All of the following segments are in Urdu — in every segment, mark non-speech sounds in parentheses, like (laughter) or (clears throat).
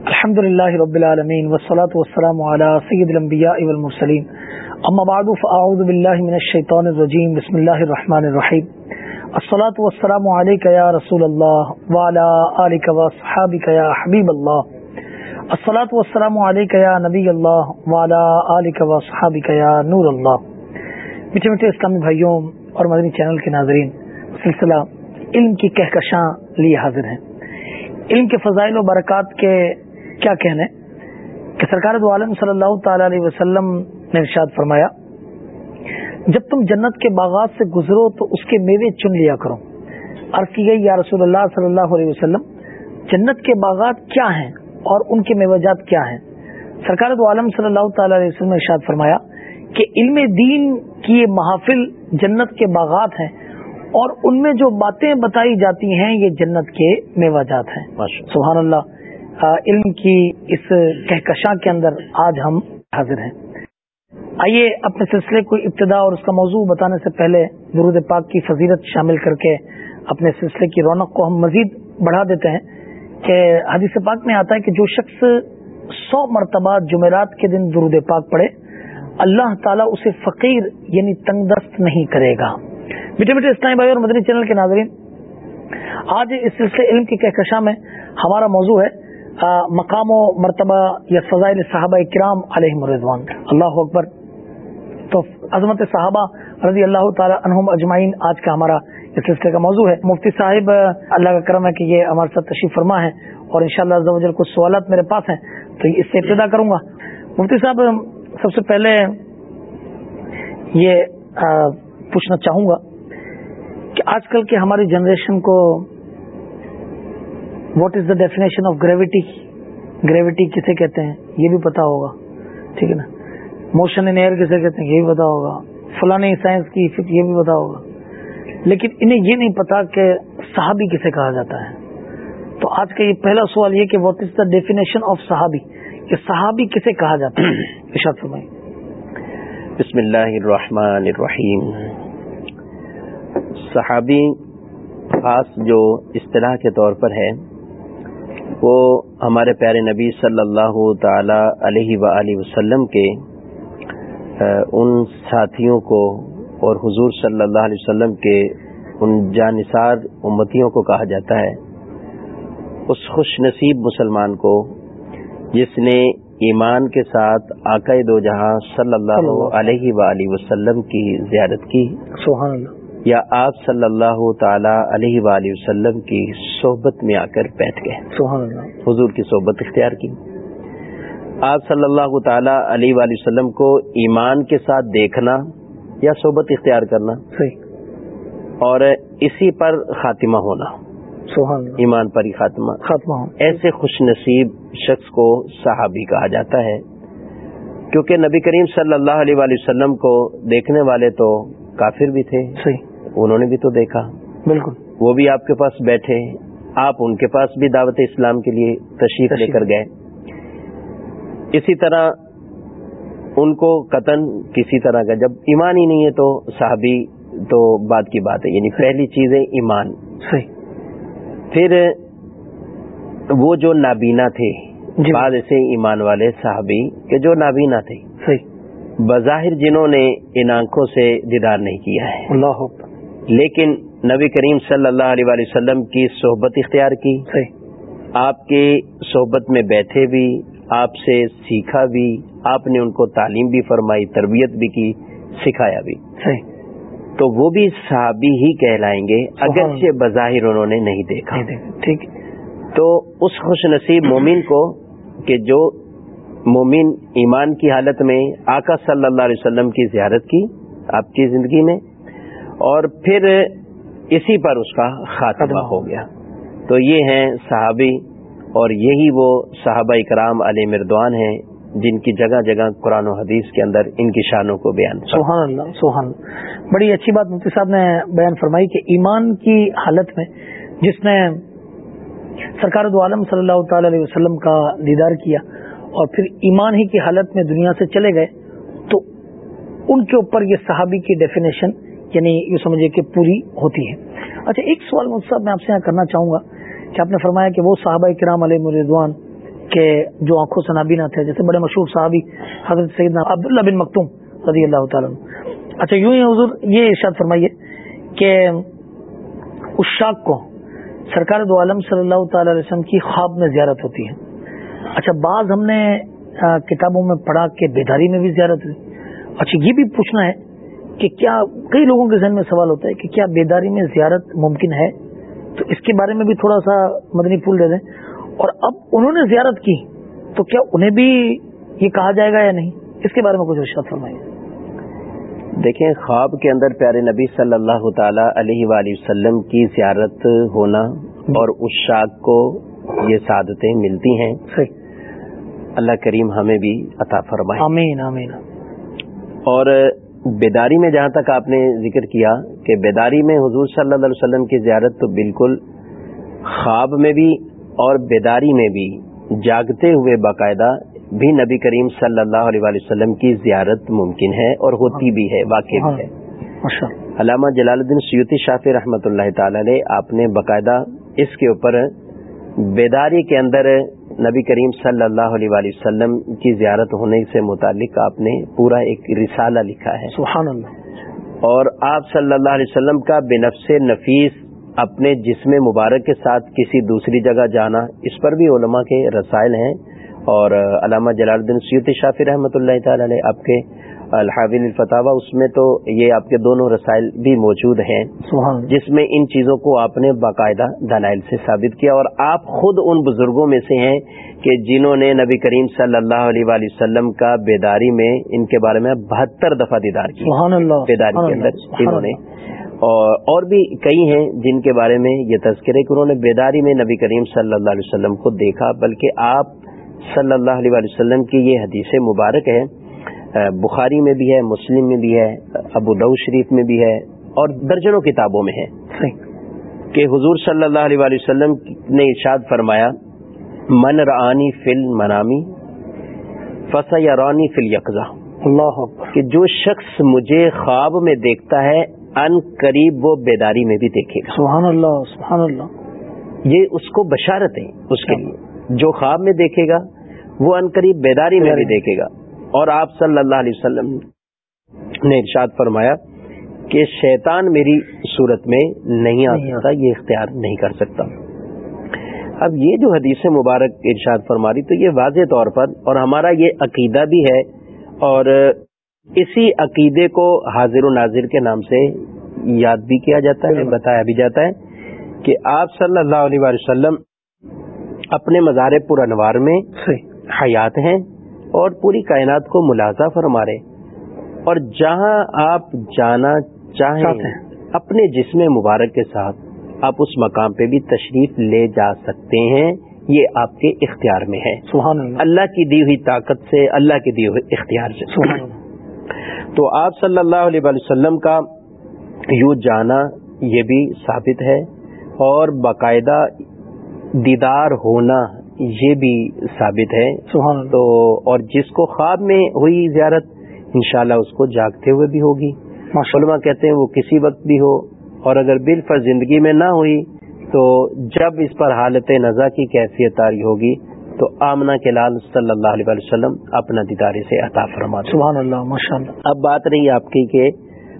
الحمد للہ رب العالمین والصلاة والسلام على سید الانبیاء والمرسلین اما بعد فاعوذ باللہ من الشیطان الرجیم بسم اللہ الرحمن الرحیم الصلاة والسلام علیکہ یا رسول اللہ وعلى آلک وصحابک یا حبیب اللہ الصلاة والسلام علیکہ یا نبی اللہ وعلى آلک وصحابک یا نور اللہ میٹھے میٹھے اسلامی بھائیوں اور مدنی چینل کے ناظرین، سلسلہ علم کی کہکشاں لیے حاضر ہیں۔ علم کے فضائل و برکات کے کیا کہنے کہ سرکار دو عالم صلی اللہ تعالی علیہ وسلم نے ارشاد فرمایا جب تم جنت کے باغات سے گزرو تو اس کے میوے چن لیا کرو۔ عرض کی گئی یا رسول اللہ صلی اللہ علیہ وسلم جنت کے باغات کیا ہیں اور ان کے میوہ جات کیا ہیں؟ سرکار دو عالم صلی اللہ تعالی علیہ وسلم نے ارشاد فرمایا کہ علم دین کی یہ محافل جنت کے باغات ہیں اور ان میں جو باتیں بتائی جاتی ہیں یہ جنت کے میوہ جات ہیں سبحان اللہ۔ علم کی اس کہکشاں کے اندر آج ہم حاضر ہیں۔ آئیے اپنے سلسلے کو ابتدا اور اس کا موضوع بتانے سے پہلے درود پاک کی فضیرت شامل کر کے اپنے سلسلے کی رونق کو ہم مزید بڑھا دیتے ہیں کہ حدیث پاک میں آتا ہے کہ جو شخص سو مرتبہ جمعرات کے دن درود پاک پڑھے، اللہ تعالیٰ اسے فقیر یعنی تنگ دست نہیں کرے گا۔ میٹھے میٹھے اسلامی بھائی اور مدنی چینل کے ناظرین، آج اس سلسلے علم کی کہکشاں میں ہمارا موضوع ہے مقام و مرتبہ یا فضائل صحابہ کرام علیہ مردوان اللہ اکبر۔ تو عظمت صحابہ رضی اللہ تعالی عنہم اجمعین آج کا ہمارا اس سلسلے کا موضوع ہے۔ مفتی صاحب، اللہ کا کرم ہے کہ یہ ہمارے ساتھ تشریف فرما ہے اور ان شاء اللہ کچھ سوالات میرے پاس ہیں، تو اس سے ابتدا کروں گا۔ مفتی صاحب، سب سے پہلے یہ پوچھنا چاہوں گا کہ آج کل کے ہماری جنریشن کو what is the definition of gravity gravity کسے کہتے ہیں؟ یہ بھی پتا ہوگا۔ ٹھیک ہے نا؟ موشن ان ایئر کسے کہتے ہیں؟ یہ بھی پتا ہوگا۔ فلانی سائنس کی یہ بھی پتا ہوگا۔ لیکن انہیں یہ نہیں پتا کہ صحابی کسے کہا جاتا ہے۔ تو آج کا یہ پہلا سوال یہ کہ what is the definition of صحابی؟ کہ صحابی کسے کہا جاتا ہے؟ (clears throat) ارشاد بسم اللہ الرحمن الرحیم۔ صحابی خاص جو اصطلاح کے طور پر ہے وہ ہمارے پیارے نبی صلی اللہ تعالی علیہ و وسلم کے ان ساتھیوں کو اور حضور صلی اللہ علیہ وسلم کے ان جانصار امتیوں کو کہا جاتا ہے۔ اس خوش نصیب مسلمان کو جس نے ایمان کے ساتھ عقائد دو جہاں صلی اللہ علیہ و وسلم کی زیارت کی۔ سبحان اللہ۔ یا آپ صلی اللہ تعالی علیہ وآلہ وسلم کی صحبت میں آ کر بیٹھ گئے۔ سبحان اللہ۔ حضور کی صحبت اختیار کی۔ آپ صلی اللہ تعالی علیہ وآلہ وسلم کو ایمان کے ساتھ دیکھنا یا صحبت اختیار کرنا؟ صحیح۔ اور اسی پر خاتمہ ہونا۔ سبحان اللہ۔ ایمان پر ہی خاتمہ۔ خاتمہ۔ ایسے خوش نصیب شخص کو صحابی کہا جاتا ہے۔ کیونکہ نبی کریم صلی اللہ علیہ وآلہ وسلم کو دیکھنے والے تو کافر بھی تھے۔ صحیح۔ انہوں نے بھی تو دیکھا۔ بالکل۔ وہ بھی آپ کے پاس بیٹھے آپ ان کے پاس بھی دعوت اسلام کے لیے تشریف لے کر گئے۔ اسی طرح ان کو قطن کسی طرح کا جب ایمان ہی نہیں ہے تو صحابی تو بات کی بات ہے یعنی پہلی چیز ہے ایمان۔ صحیح۔ پھر وہ جو نابینا تھے جی۔ بعد ایسے ایمان والے صحابی کہ جو نابینا تھے صحیح۔ بظاہر جنہوں نے ان آنکھوں سے دیدار نہیں کیا ہے۔ اللہ لیکن نبی کریم صلی اللہ علیہ وآلہ وسلم کی صحبت اختیار کی صحیح۔ آپ کے صحبت میں بیٹھے بھی آپ سے سیکھا بھی آپ نے ان کو تعلیم بھی فرمائی تربیت بھی کی سکھایا بھی۔ صحیح۔ تو وہ بھی صحابی ہی کہلائیں گے اگرچہ بظاہر انہوں نے نہیں دیکھا۔ ٹھیک۔ تو اس خوش نصیب مومن کو کہ جو مومن ایمان کی حالت میں آقا صلی اللہ علیہ وسلم کی زیارت کی آپ کی زندگی میں اور پھر اسی پر اس کا خاتمہ ہو گیا۔ تو یہ ہیں صحابی اور یہی وہ صحابہ اکرام علیہ مردوان ہیں جن کی جگہ جگہ قرآن و حدیث کے اندر ان کی شانوں کو بیان سبحان اللہ سبحان بڑی اچھی بات مفتی صاحب نے بیان فرمائی کہ ایمان کی حالت میں جس نے سرکار دو عالم صلی اللہ تعالی علیہ وسلم کا دیدار کیا اور پھر ایمان ہی کی حالت میں دنیا سے چلے گئے تو ان کے اوپر یہ صحابی کی ڈیفینیشن یعنی یہ سمجھے کہ پوری ہوتی ہے۔ اچھا ایک سوال صاحب میں آپ سے یہاں کرنا چاہوں گا کہ آپ نے فرمایا کہ وہ صحابہ کرام علیہ مردوان کہ جو آنکھوں سے نابینا تھے، جیسے بڑے مشہور صحابی حضرت سید عبداللہ بن مکتوم رضی اللہ تعالیٰ اچھا یوں ہی حضور یہ ارشاد فرمائیے کہ اس شاخ کو سرکار دو عالم صلی اللہ تعالی علیہ وسلم کی خواب میں زیارت ہوتی ہے۔ اچھا بعض ہم نے کتابوں میں پڑھا کہ بیداری میں بھی زیارت ہوئی۔ اچھا یہ بھی پوچھنا ہے کہ کیا کئی لوگوں کے ذہن میں سوال ہوتا ہے کہ کیا بیداری میں زیارت ممکن ہے؟ تو اس کے بارے میں بھی تھوڑا سا مدنی پھول دے دیں۔ اور اب انہوں نے زیارت کی تو کیا انہیں بھی یہ کہا جائے گا یا نہیں؟ اس کے بارے میں کچھ ارشاد فرمائیے۔ دیکھیں خواب کے اندر پیارے نبی صلی اللہ تعالی علیہ وآلہ وسلم کی زیارت ہونا اور اس شاخ کو یہ سعادتیں ملتی ہیں۔ اللہ کریم ہمیں بھی عطا فرمائے۔ آمین آمین۔ اور بیداری میں جہاں تک آپ نے ذکر کیا کہ بیداری میں حضور صلی اللہ علیہ وسلم کی زیارت تو بالکل خواب میں بھی اور بیداری میں بھی جاگتے ہوئے باقاعدہ بھی نبی کریم صلی اللہ علیہ وسلم کی زیارت ممکن ہے اور ہوتی بھی ہے واقع بھی ہے۔ علامہ جلال الدین سیوتی شافی رحمۃ اللہ تعالی علیہ آپ نے باقاعدہ اس کے اوپر بیداری کے اندر نبی کریم صلی اللہ علیہ وسلم کی زیارت ہونے سے متعلق آپ نے پورا ایک رسالہ لکھا ہے۔ سبحان اللہ اور آپ صلی اللہ علیہ وسلم کا بنفس نفیس اپنے جسم مبارک کے ساتھ کسی دوسری جگہ جانا اس پر بھی علماء کے رسائل ہیں۔ اور علامہ جلال الدین سیوتی شافی رحمۃ اللہ تعالی علیہ آپ کے الحاویل الفتح اس میں تو یہ آپ کے دونوں رسائل بھی موجود ہیں۔ جس میں ان چیزوں کو آپ نے باقاعدہ دلائل سے ثابت کیا اور آپ خود ان بزرگوں میں سے ہیں کہ جنہوں نے نبی کریم صلی اللہ علیہ وآلہ وسلم کا بیداری میں ان کے بارے میں بہتر دفعہ دیدار کیا بیداری کے اندر انہوں نے۔ اور بھی کئی ہیں جن کے بارے میں یہ تذکرے کہ انہوں نے بیداری میں نبی کریم صلی اللہ علیہ وسلم کو دیکھا بلکہ آپ صلی اللہ علیہ وسلم کی یہ حدیث مبارک ہے۔ بخاری میں بھی ہے مسلم میں بھی ہے ابو دو شریف میں بھی ہے اور درجنوں کتابوں میں ہے۔ کہ حضور صلی اللہ علیہ وسلم نے ارشاد فرمایا من رانی فل منامی فسا یا رانی فل یکزا اللہ کہ جو شخص مجھے خواب میں دیکھتا ہے ان قریب وہ بیداری میں بھی دیکھے گا۔ سبحان اللہ سبحان اللہ۔ یہ اس کو بشارت ہے اس کے لیے۔ جو خواب میں دیکھے گا وہ ان قریب بیداری میں بھی دیکھے گا۔ اور آپ صلی اللہ علیہ وسلم نے ارشاد فرمایا کہ شیطان میری صورت میں نہیں آ سکتا یہ اختیار نہیں کر سکتا۔ اب یہ جو حدیث مبارک ارشاد فرما رہی تو یہ واضح طور پر اور ہمارا یہ عقیدہ بھی ہے اور اسی عقیدے کو حاضر و ناظر کے نام سے یاد بھی کیا جاتا ہے بتایا بھی جاتا ہے کہ آپ صلی اللہ علیہ وسلم اپنے مزار پر انوار میں حیات ہیں۔ اور پوری کائنات کو ملازہ فرما رہے اور جہاں آپ جانا چاہیں اپنے جسم مبارک کے ساتھ آپ اس مقام پہ بھی تشریف لے جا سکتے ہیں۔ یہ آپ کے اختیار میں ہے۔ سبحان اللہ۔ اللہ کی دی ہوئی طاقت سے اللہ کی دی ہوئی اختیار سے۔ سبحان اللہ۔ تو آپ صلی اللہ علیہ وسلم کا یوں جانا یہ بھی ثابت ہے اور باقاعدہ دیدار ہونا یہ بھی ثابت ہے۔ سبحان تو اور جس کو خواب میں ہوئی زیارت انشاءاللہ اس کو جاگتے ہوئے بھی ہوگی۔ علماء کہتے ہیں وہ کسی وقت بھی ہو۔ اور اگر بال پر زندگی میں نہ ہوئی تو جب اس پر حالت نزا کی کیفیت تاری ہوگی تو آمنا کے لال صلی اللہ علیہ وسلم اپنا دیدارے سے عطا فرما سبحان اللہ ماشاء اللہ اب بات رہی آپ کی کہ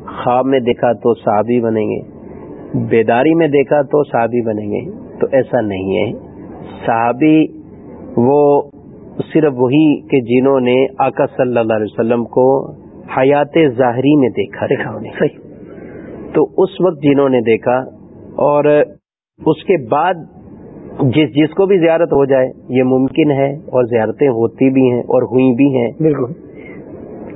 خواب میں دیکھا تو صحابی بنیں گے بیداری میں دیکھا تو صحابی بنیں گے۔ تو ایسا نہیں ہے۔ صحابی وہ صرف وہی کہ جنہوں نے آقا صلی اللہ علیہ وسلم کو حیات ظاہری میں دیکھا دیکھا صحیح۔ تو اس وقت جنہوں نے دیکھا اور اس کے بعد جس جس کو بھی زیارت ہو جائے یہ ممکن ہے اور زیارتیں ہوتی بھی ہیں اور ہوئی بھی ہیں۔ بالکل۔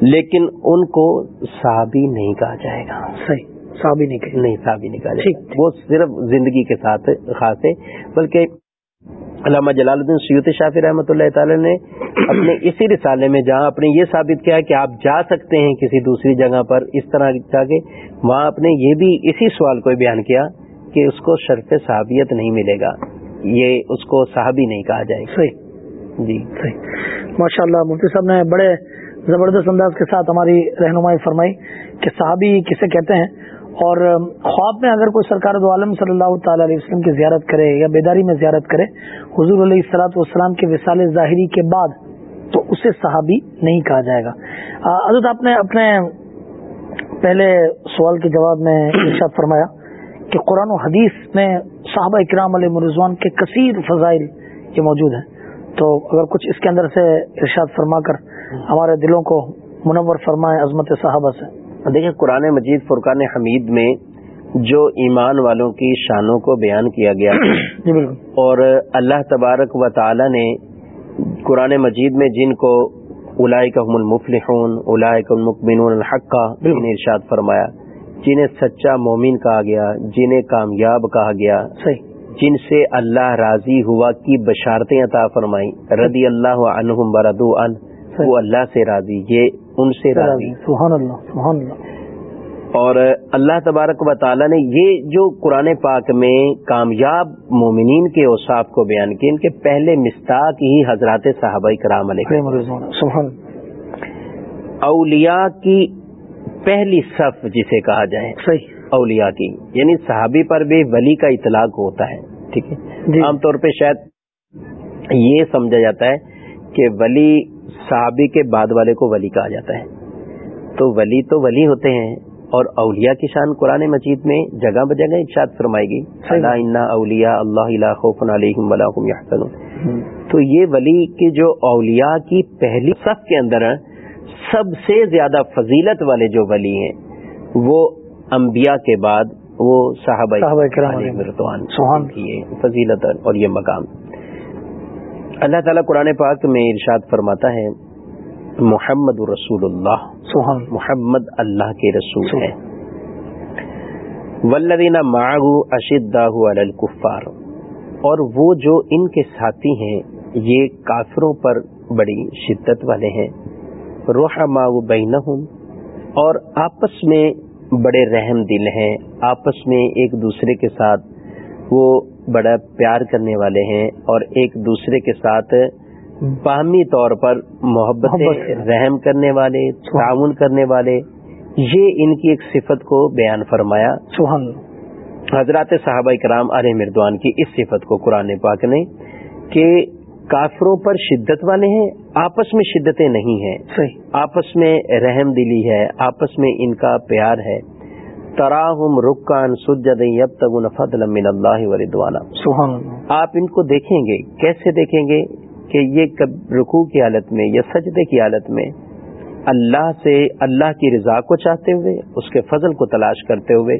لیکن ان کو صحابی نہیں کہا جائے گا۔ صحیح۔ صحابی نہیں نہیں صحابی نہیں کہا جائے گا۔ وہ صرف زندگی کے ساتھ خاص ہے بلکہ علامہ جلال الدین سیوت شافی رحمۃ اللہ تعالی نے اپنے اسی رسالے میں جہاں اپنے یہ ثابت کیا کہ آپ جا سکتے ہیں کسی دوسری جگہ پر اس طرح جا کے وہاں آپ نے یہ بھی اسی سوال کو بیان کیا کہ اس کو شرف صحابیت نہیں ملے گا۔ یہ اس کو صحابی نہیں کہا جائے گا۔ صحیح۔ جی۔ صحیح۔ ماشاء اللہ مفتی صاحب نے بڑے زبردست انداز کے ساتھ ہماری رہنمائی فرمائی کہ صحابی کسے کہتے ہیں؟ اور خواب میں اگر کوئی سرکار دو عالم صلی اللہ تعالی علیہ وسلم کی زیارت کرے یا بیداری میں زیارت کرے، حضور علیہ السلاۃ والسلام کے وصال ظاہری کے بعد تو اسے صحابی نہیں کہا جائے گا۔ حضرت آپ نے اپنے پہلے سوال کے جواب میں ارشاد فرمایا کہ قرآن و حدیث میں صحابہ اکرام علیہ مرضوان کے کثیر فضائل یہ موجود ہیں۔ تو اگر کچھ اس کے اندر سے ارشاد فرما کر ہمارے دلوں کو منور فرمائے عظمت صحابہ سے۔ دیکھیں قرآن مجید فرقان حمید میں جو ایمان والوں کی شانوں کو بیان کیا گیا (coughs) جی اور اللہ تبارک و تعالی نے قرآن مجید میں جن کو الائکم المفلحون الائک المکمنون الحق کا ارشاد فرمایا جنہیں سچا مومن کہا گیا جنہیں کامیاب کہا گیا صحیح۔ جن سے اللہ راضی ہوا کی بشارتیں عطا فرمائی رضی اللہ عنہم بردو ان وہ اللہ سے راضی یہ ان سے راضی۔ سبحان اللہ سبحان اللہ۔ اور اللہ تبارک و تعالی نے یہ جو قرآن پاک میں کامیاب مومنین کے اوصاف کو بیان کیے ان کے پہلے مستاق ہی حضرات صحابہ کرام علیہ سبحان اولیاء کی پہلی صف جسے کہا جائے صحیح۔ اولیاء کی یعنی صحابی پر بھی ولی کا اطلاق ہوتا ہے ٹھیک ہے؟ جی۔ عام طور پہ شاید یہ سمجھا جاتا ہے کہ ولی صحابی کے بعد والے کو ولی کہا جاتا ہے۔ تو ولی تو ولی ہوتے ہیں اور اولیاء کی شان قرآن مجید میں جگہ بجگہ ارشاد فرمائے گی انا اولیاء اللہ خوف علیہم ولاحم یحسنون تو یہ ولی کے جو اولیاء کی پہلی صف کے اندر سب سے زیادہ فضیلت والے جو ولی ہیں وہ انبیاء کے بعد وہ صحابہ صحابہ کرام کی فضیلت اور یہ مقام۔ اللہ تعالیٰ قرآن پاک میں ارشاد فرماتا ہے محمد رسول اللہ۔ سبحان محمد اللہ کے رسول ہے۔ ولدینہ معاہ اشدہ علی الکفار۔ اور وہ جو ان کے ساتھی ہیں یہ کافروں پر بڑی شدت والے ہیں۔ روح ماؤ بینہم۔ اور آپس میں بڑے رحم دل ہیں۔ آپس میں ایک دوسرے کے ساتھ وہ بڑا پیار کرنے والے ہیں اور ایک دوسرے کے ساتھ باہمی طور پر محبت۔ رحم کرنے والے تعاون کرنے والے یہ ان کی ایک صفت کو بیان فرمایا۔ سبحان حضرات صحابہ کرام علیہ مردوان کی اس صفت کو قرآن پاک نے کہ کافروں پر شدت والے ہیں آپس میں شدتیں نہیں ہیں۔ صحیح۔ آپس میں رحم دلی ہے آپس میں ان کا پیار ہے۔ تراہم رکان سجد یب تگن فضل من اللہ وردوانا سبحان اللہ آپ ان کو دیکھیں گے کیسے دیکھیں گے کہ یہ رکوع کی حالت میں یا سجدے کی حالت میں اللہ سے اللہ کی رضا کو چاہتے ہوئے اس کے فضل کو تلاش کرتے ہوئے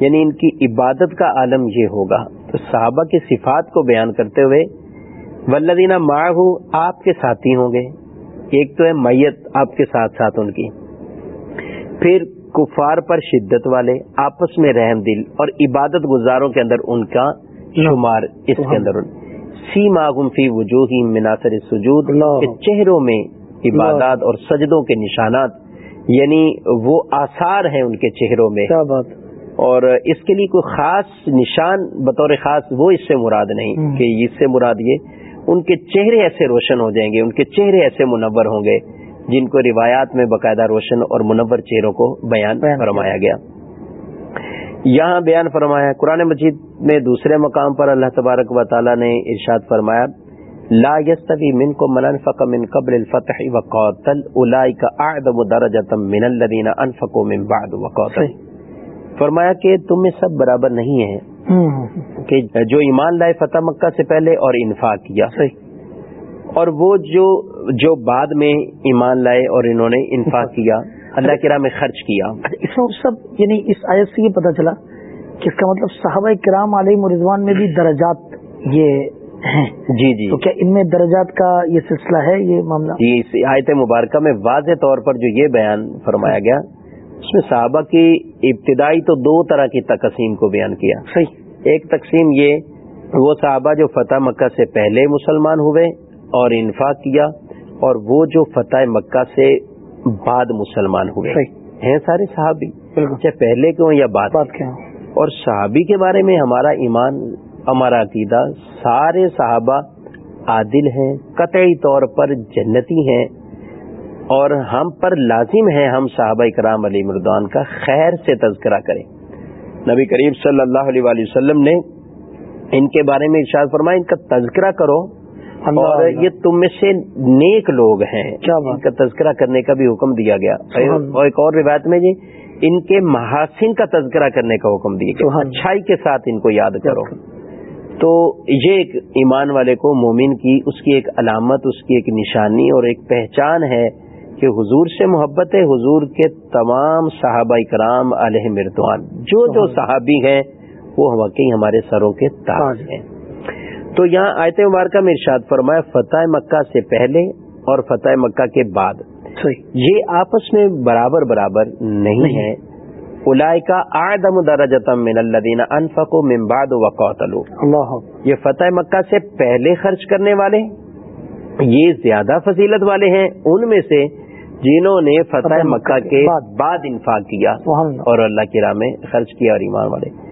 یعنی ان کی عبادت کا عالم یہ ہوگا۔ تو صحابہ کی صفات کو بیان کرتے ہوئے ولدینہ معاہ آپ کے ساتھی ہوں گے ایک تو ہے میت آپ کے ساتھ ساتھ ان کی۔ پھر کفار پر شدت والے آپس میں رحم دل اور عبادت گزاروں کے اندر ان کا شمار اس کے اندر۔ سی ماغم فی وجوہ مناثر سجود چہروں میں عبادات اور سجدوں کے نشانات یعنی وہ آثار ہیں ان کے چہروں میں۔ بات. اور اس کے لیے کوئی خاص نشان بطور خاص وہ اس سے مراد نہیں۔ کہ اس سے مراد یہ ان کے چہرے ایسے روشن ہو جائیں گے ان کے چہرے ایسے منور ہوں گے۔ جن کو روایات میں باقاعدہ روشن اور منور چہروں کو بیان بیان فرمایا گیا۔ یہاں بیان فرمایا قرآن مجید میں دوسرے مقام پر اللہ تبارک و تعالی نے ارشاد فرمایا لا يستوي منكم من انفق من قبل الفتح وقاتل اولئك اعظم درجه من الذين انفقوا من بعد وقاتل فرمایا کہ تم میں سب برابر نہیں ہیں کہ جو ایمان لائے فتح مکہ سے پہلے اور انفاق کیا۔ صحیح۔ اور وہ جو جو بعد میں ایمان لائے اور انہوں نے انفاق کیا اللہ کی راہ میں خرچ کیا۔ اس میں سب یعنی اس آیت سے یہ پتا چلا کہ اس کا مطلب صحابہ کرام علیہ مرضوان میں بھی درجات یہ ہیں۔ جی جی۔ تو کیا ان میں درجات کا یہ سلسلہ ہے یہ معاملہ؟ جی اس آیت مبارکہ میں واضح طور پر جو یہ بیان فرمایا گیا اس میں صحابہ کی ابتدائی تو دو طرح کی تقسیم کو بیان کیا۔ صحیح۔ ایک تقسیم یہ وہ صحابہ جو فتح مکہ سے پہلے مسلمان ہوئے اور انفاق کیا اور وہ جو فتح مکہ سے بعد مسلمان ہوئے. ہیں سارے صحابی. چاہے پہلے کے ہوں یا بعد؟ بات کیا اور صحابی کے بارے میں ہمارا ایمان ہمارا عقیدہ سارے صحابہ عادل ہیں قطعی طور پر جنتی ہیں اور ہم پر لازم ہے ہم صحابہ کرام علی مردان کا خیر سے تذکرہ کریں. نبی کریم صلی اللہ علیہ وآلہ وسلم نے ان کے بارے میں ارشاد فرمایا ان کا تذکرہ کرو اور۔ یہ تم میں سے نیک لوگ ہیں۔ ان کا تذکرہ کرنے کا بھی حکم دیا گیا۔ اور ایک اور روایت میں جی ان کے محاسن کا تذکرہ کرنے کا حکم دیا گیا۔ اچھائی کے ساتھ ان کو یاد کرو۔ تو یہ ایک ایمان والے کو مومن کی اس کی ایک علامت اس کی ایک نشانی اور ایک پہچان ہے کہ حضور سے محبت ہے حضور کے تمام صحابہ کرام علیہ مردوان۔ جو جو صحابی ہیں وہ واقعی ہمارے سروں کے تاج ہیں۔ تو یہاں آیت مبارکہ میں ارشاد فرمایا فتح مکہ سے پہلے اور فتح مکہ کے بعد۔ یہ آپس میں برابر برابر نہیں ہے۔ الائی کا آدم درجتم من الذین انفقوا من بعد وقاتلوا۔ اللہ۔ یہ فتح مکہ سے پہلے خرچ کرنے والے یہ زیادہ فضیلت والے ہیں۔ ان میں سے جنہوں نے فتح مکہ کے بعد- انفاق کیا اور اللہ کی راہ میں خرچ کیا اور ایمان والے۔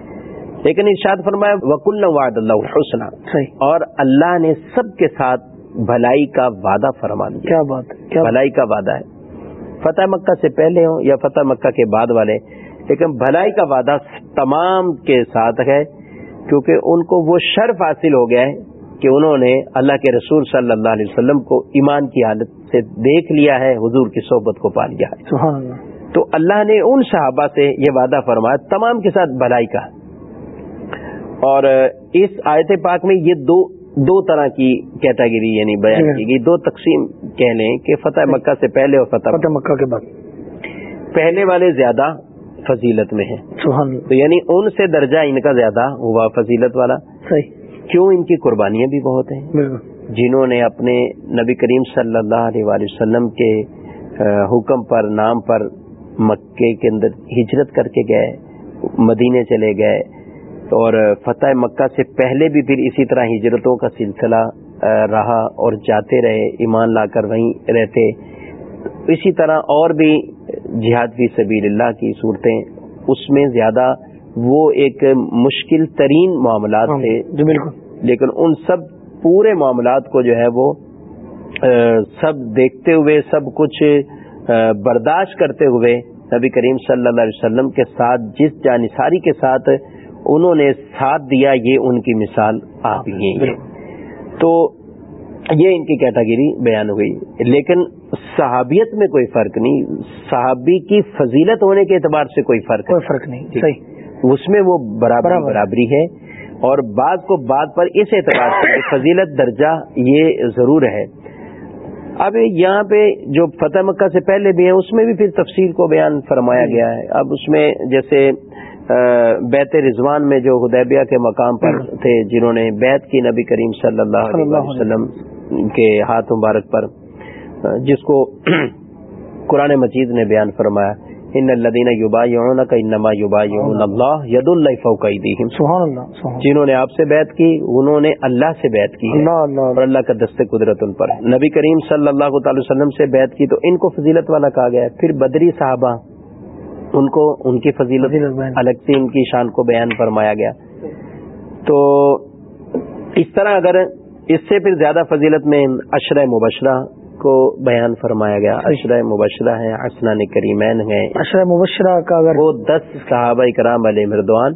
لیکن ارشاد فرمایا وکل وعد اللہ حسنا صحیح۔ اور اللہ نے سب کے ساتھ بھلائی کا وعدہ فرما دیا۔ کیا بات ہے؟ کیا بھلائی کا وعدہ ہے۔ فتح مکہ سے پہلے ہوں یا فتح مکہ کے بعد والے لیکن بھلائی کا وعدہ تمام کے ساتھ ہے کیونکہ ان کو وہ شرف حاصل ہو گیا ہے کہ انہوں نے اللہ کے رسول صلی اللہ علیہ وسلم کو ایمان کی حالت سے دیکھ لیا ہے حضور کی صحبت کو پا لیا ہے۔ سبحان اللہ۔ تو اللہ نے ان صحابہ سے یہ وعدہ فرمایا تمام کے ساتھ بھلائی کا۔ اور اس آیت پاک میں یہ دو دو طرح کی کیٹاگری یعنی بیان کی گئی۔ دو تقسیم کہہ لیں کہ فتح مکہ سے پہلے اور فتح فتح مکہ کے بعد۔ پہلے والے زیادہ فضیلت میں ہیں۔ تو یعنی ان سے درجہ ان کا زیادہ ہوا فضیلت والا۔ صحیح۔ کیوں ان کی قربانیاں بھی بہت ہیں؟ جنہوں نے اپنے نبی کریم صلی اللہ علیہ وآلہ وسلم کے حکم پر نام پر مکے کے اندر ہجرت کر کے گئے مدینے چلے گئے۔ اور فتح مکہ سے پہلے بھی پھر اسی طرح ہجرتوں کا سلسلہ رہا اور جاتے رہے ایمان لا کر وہیں رہتے۔ اسی طرح اور بھی جہاد فی سبیل اللہ کی صورتیں۔ اس میں زیادہ وہ ایک مشکل ترین معاملات تھے۔ جی بالکل۔ لیکن ان سب پورے معاملات کو جو ہے وہ سب دیکھتے ہوئے سب کچھ برداشت کرتے ہوئے نبی کریم صلی اللہ علیہ وسلم کے ساتھ جس جانصاری کے ساتھ انہوں نے ساتھ دیا یہ ان کی مثال آپ ہی ہے تو یہ ان کی کیٹاگری بیان ہوئی لیکن صحابیت میں کوئی فرق نہیں صحابی کی فضیلت ہونے کے اعتبار سے کوئی فرق کوئی فرق نہیں صحیح۔ اس میں وہ برابر برابری ہے۔ اور بعض کو بعد پر اس اعتبار سے فضیلت درجہ یہ ضرور ہے۔ اب یہاں پہ جو فتح مکہ سے پہلے بھی ہیں اس میں بھی پھر تفصیل کو بیان فرمایا گیا ہے۔ اب اس میں جیسے بیت رضوان میں جو حدیبیہ کے مقام پر تھے جنہوں نے بیت کی نبی کریم صلی اللہ علیہ وسلم کے ہاتھ مبارک پر جس کو (clears throat) قرآن مجید نے بیان فرمایا ان الدین یوبا کا انما یوبا اللہ ید اللہ فوق سبحان اللہ جنہوں نے آپ سے بیت کی انہوں نے اللہ سے بیت کی اللہ اللہ اور اللہ کا دست قدرت ان پر۔ نبی کریم صلی اللہ تعالی وسلم سے بیت کی تو ان کو فضیلت والا کہا گیا پھر بدری صحابہ ان کو ان کی فضیلت الگ سے ان کی شان کو بیان فرمایا گیا۔ تو اس طرح اگر اس سے پھر زیادہ فضیلت میں اشرہ مبشرہ کو بیان فرمایا گیا۔ اشرہ مبشرہ ہے اسنان کریمین ہے اشرہ مبشرہ کا اگر وہ دس صحابہ کرام علیہ مردوان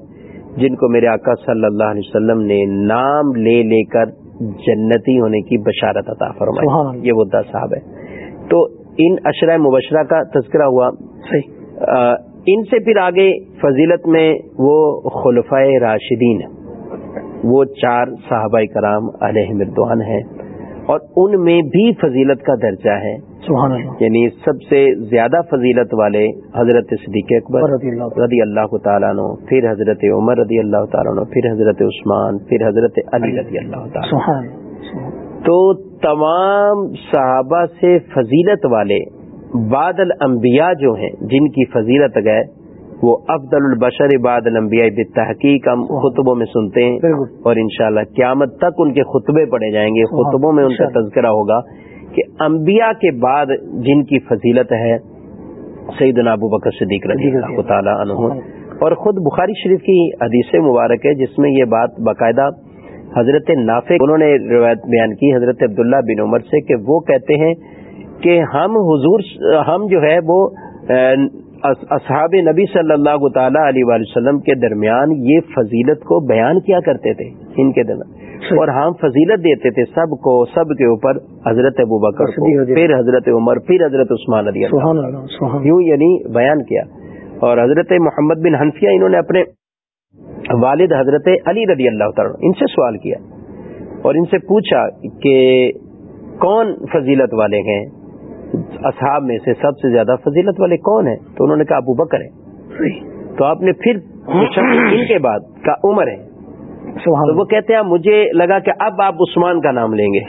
جن کو میرے آقا صلی اللہ علیہ وسلم نے نام لے لے کر جنتی ہونے کی بشارت عطا فرمائی۔ یہ وہ دس صاحب ہے تو ان اشرہ مبشرہ کا تذکرہ ہوا۔ صحیح۔ ان سے پھر آگے فضیلت میں وہ خلفۂ راشدین وہ چار صحابہ کرام علیہ مردوان ہیں۔ اور ان میں بھی فضیلت کا درجہ ہے۔ سبحان اللہ۔ یعنی سب سے زیادہ فضیلت والے حضرت صدیق اکبر رضی اللہ رضی اللہ تعالیٰ عنہ پھر حضرت عمر رضی اللہ تعالیٰ عنہ پھر حضرت عثمان پھر حضرت علی رضی اللہ تعالیٰ سبحان تو تمام صحابہ سے فضیلت والے بعد الانبیاء جو ہیں جن کی فضیلت گئے وہ افضل البشر بعد الانبیاء بالتحقیق ہم خطبوں میں سنتے ہیں۔ اور انشاءاللہ قیامت تک ان کے خطبے پڑے جائیں گے۔ خطبوں میں ان کا تذکرہ ہوگا کہ انبیاء کے بعد جن کی فضیلت ہے سیدنا ابو بکر صدیق رضی اللہ تعالیٰ عنہ۔ اور خود بخاری شریف کی حدیث مبارک ہے جس میں یہ بات باقاعدہ حضرت نافع انہوں نے روایت بیان کی حضرت عبداللہ بن عمر سے کہ وہ کہتے ہیں کہ ہم حضور ہم جو ہے وہ اصحاب نبی صلی اللہ تعالی علیہ وسلم کے درمیان یہ فضیلت کو بیان کیا کرتے تھے ان کے درمیان اور ہم فضیلت دیتے تھے سب کو سب کے اوپر حضرت ابو بکر کو پھر حضرت عمر پھر حضرت عثمان علی اللہ یوں یعنی بیان کیا۔ اور حضرت محمد بن حنفیہ انہوں نے اپنے والد حضرت علی رضی اللہ تعالیٰ ان سے سوال کیا۔ اور ان سے پوچھا کہ کون فضیلت والے ہیں؟ اصحاب میں سے سب سے زیادہ فضیلت والے کون ہیں؟ تو انہوں نے کہا ابو بکر ہے تو آپ نے پھر ان کے بعد کا عمر ہے۔ تو وہ کہتے ہیں مجھے لگا کہ اب آپ عثمان کا نام لیں گے۔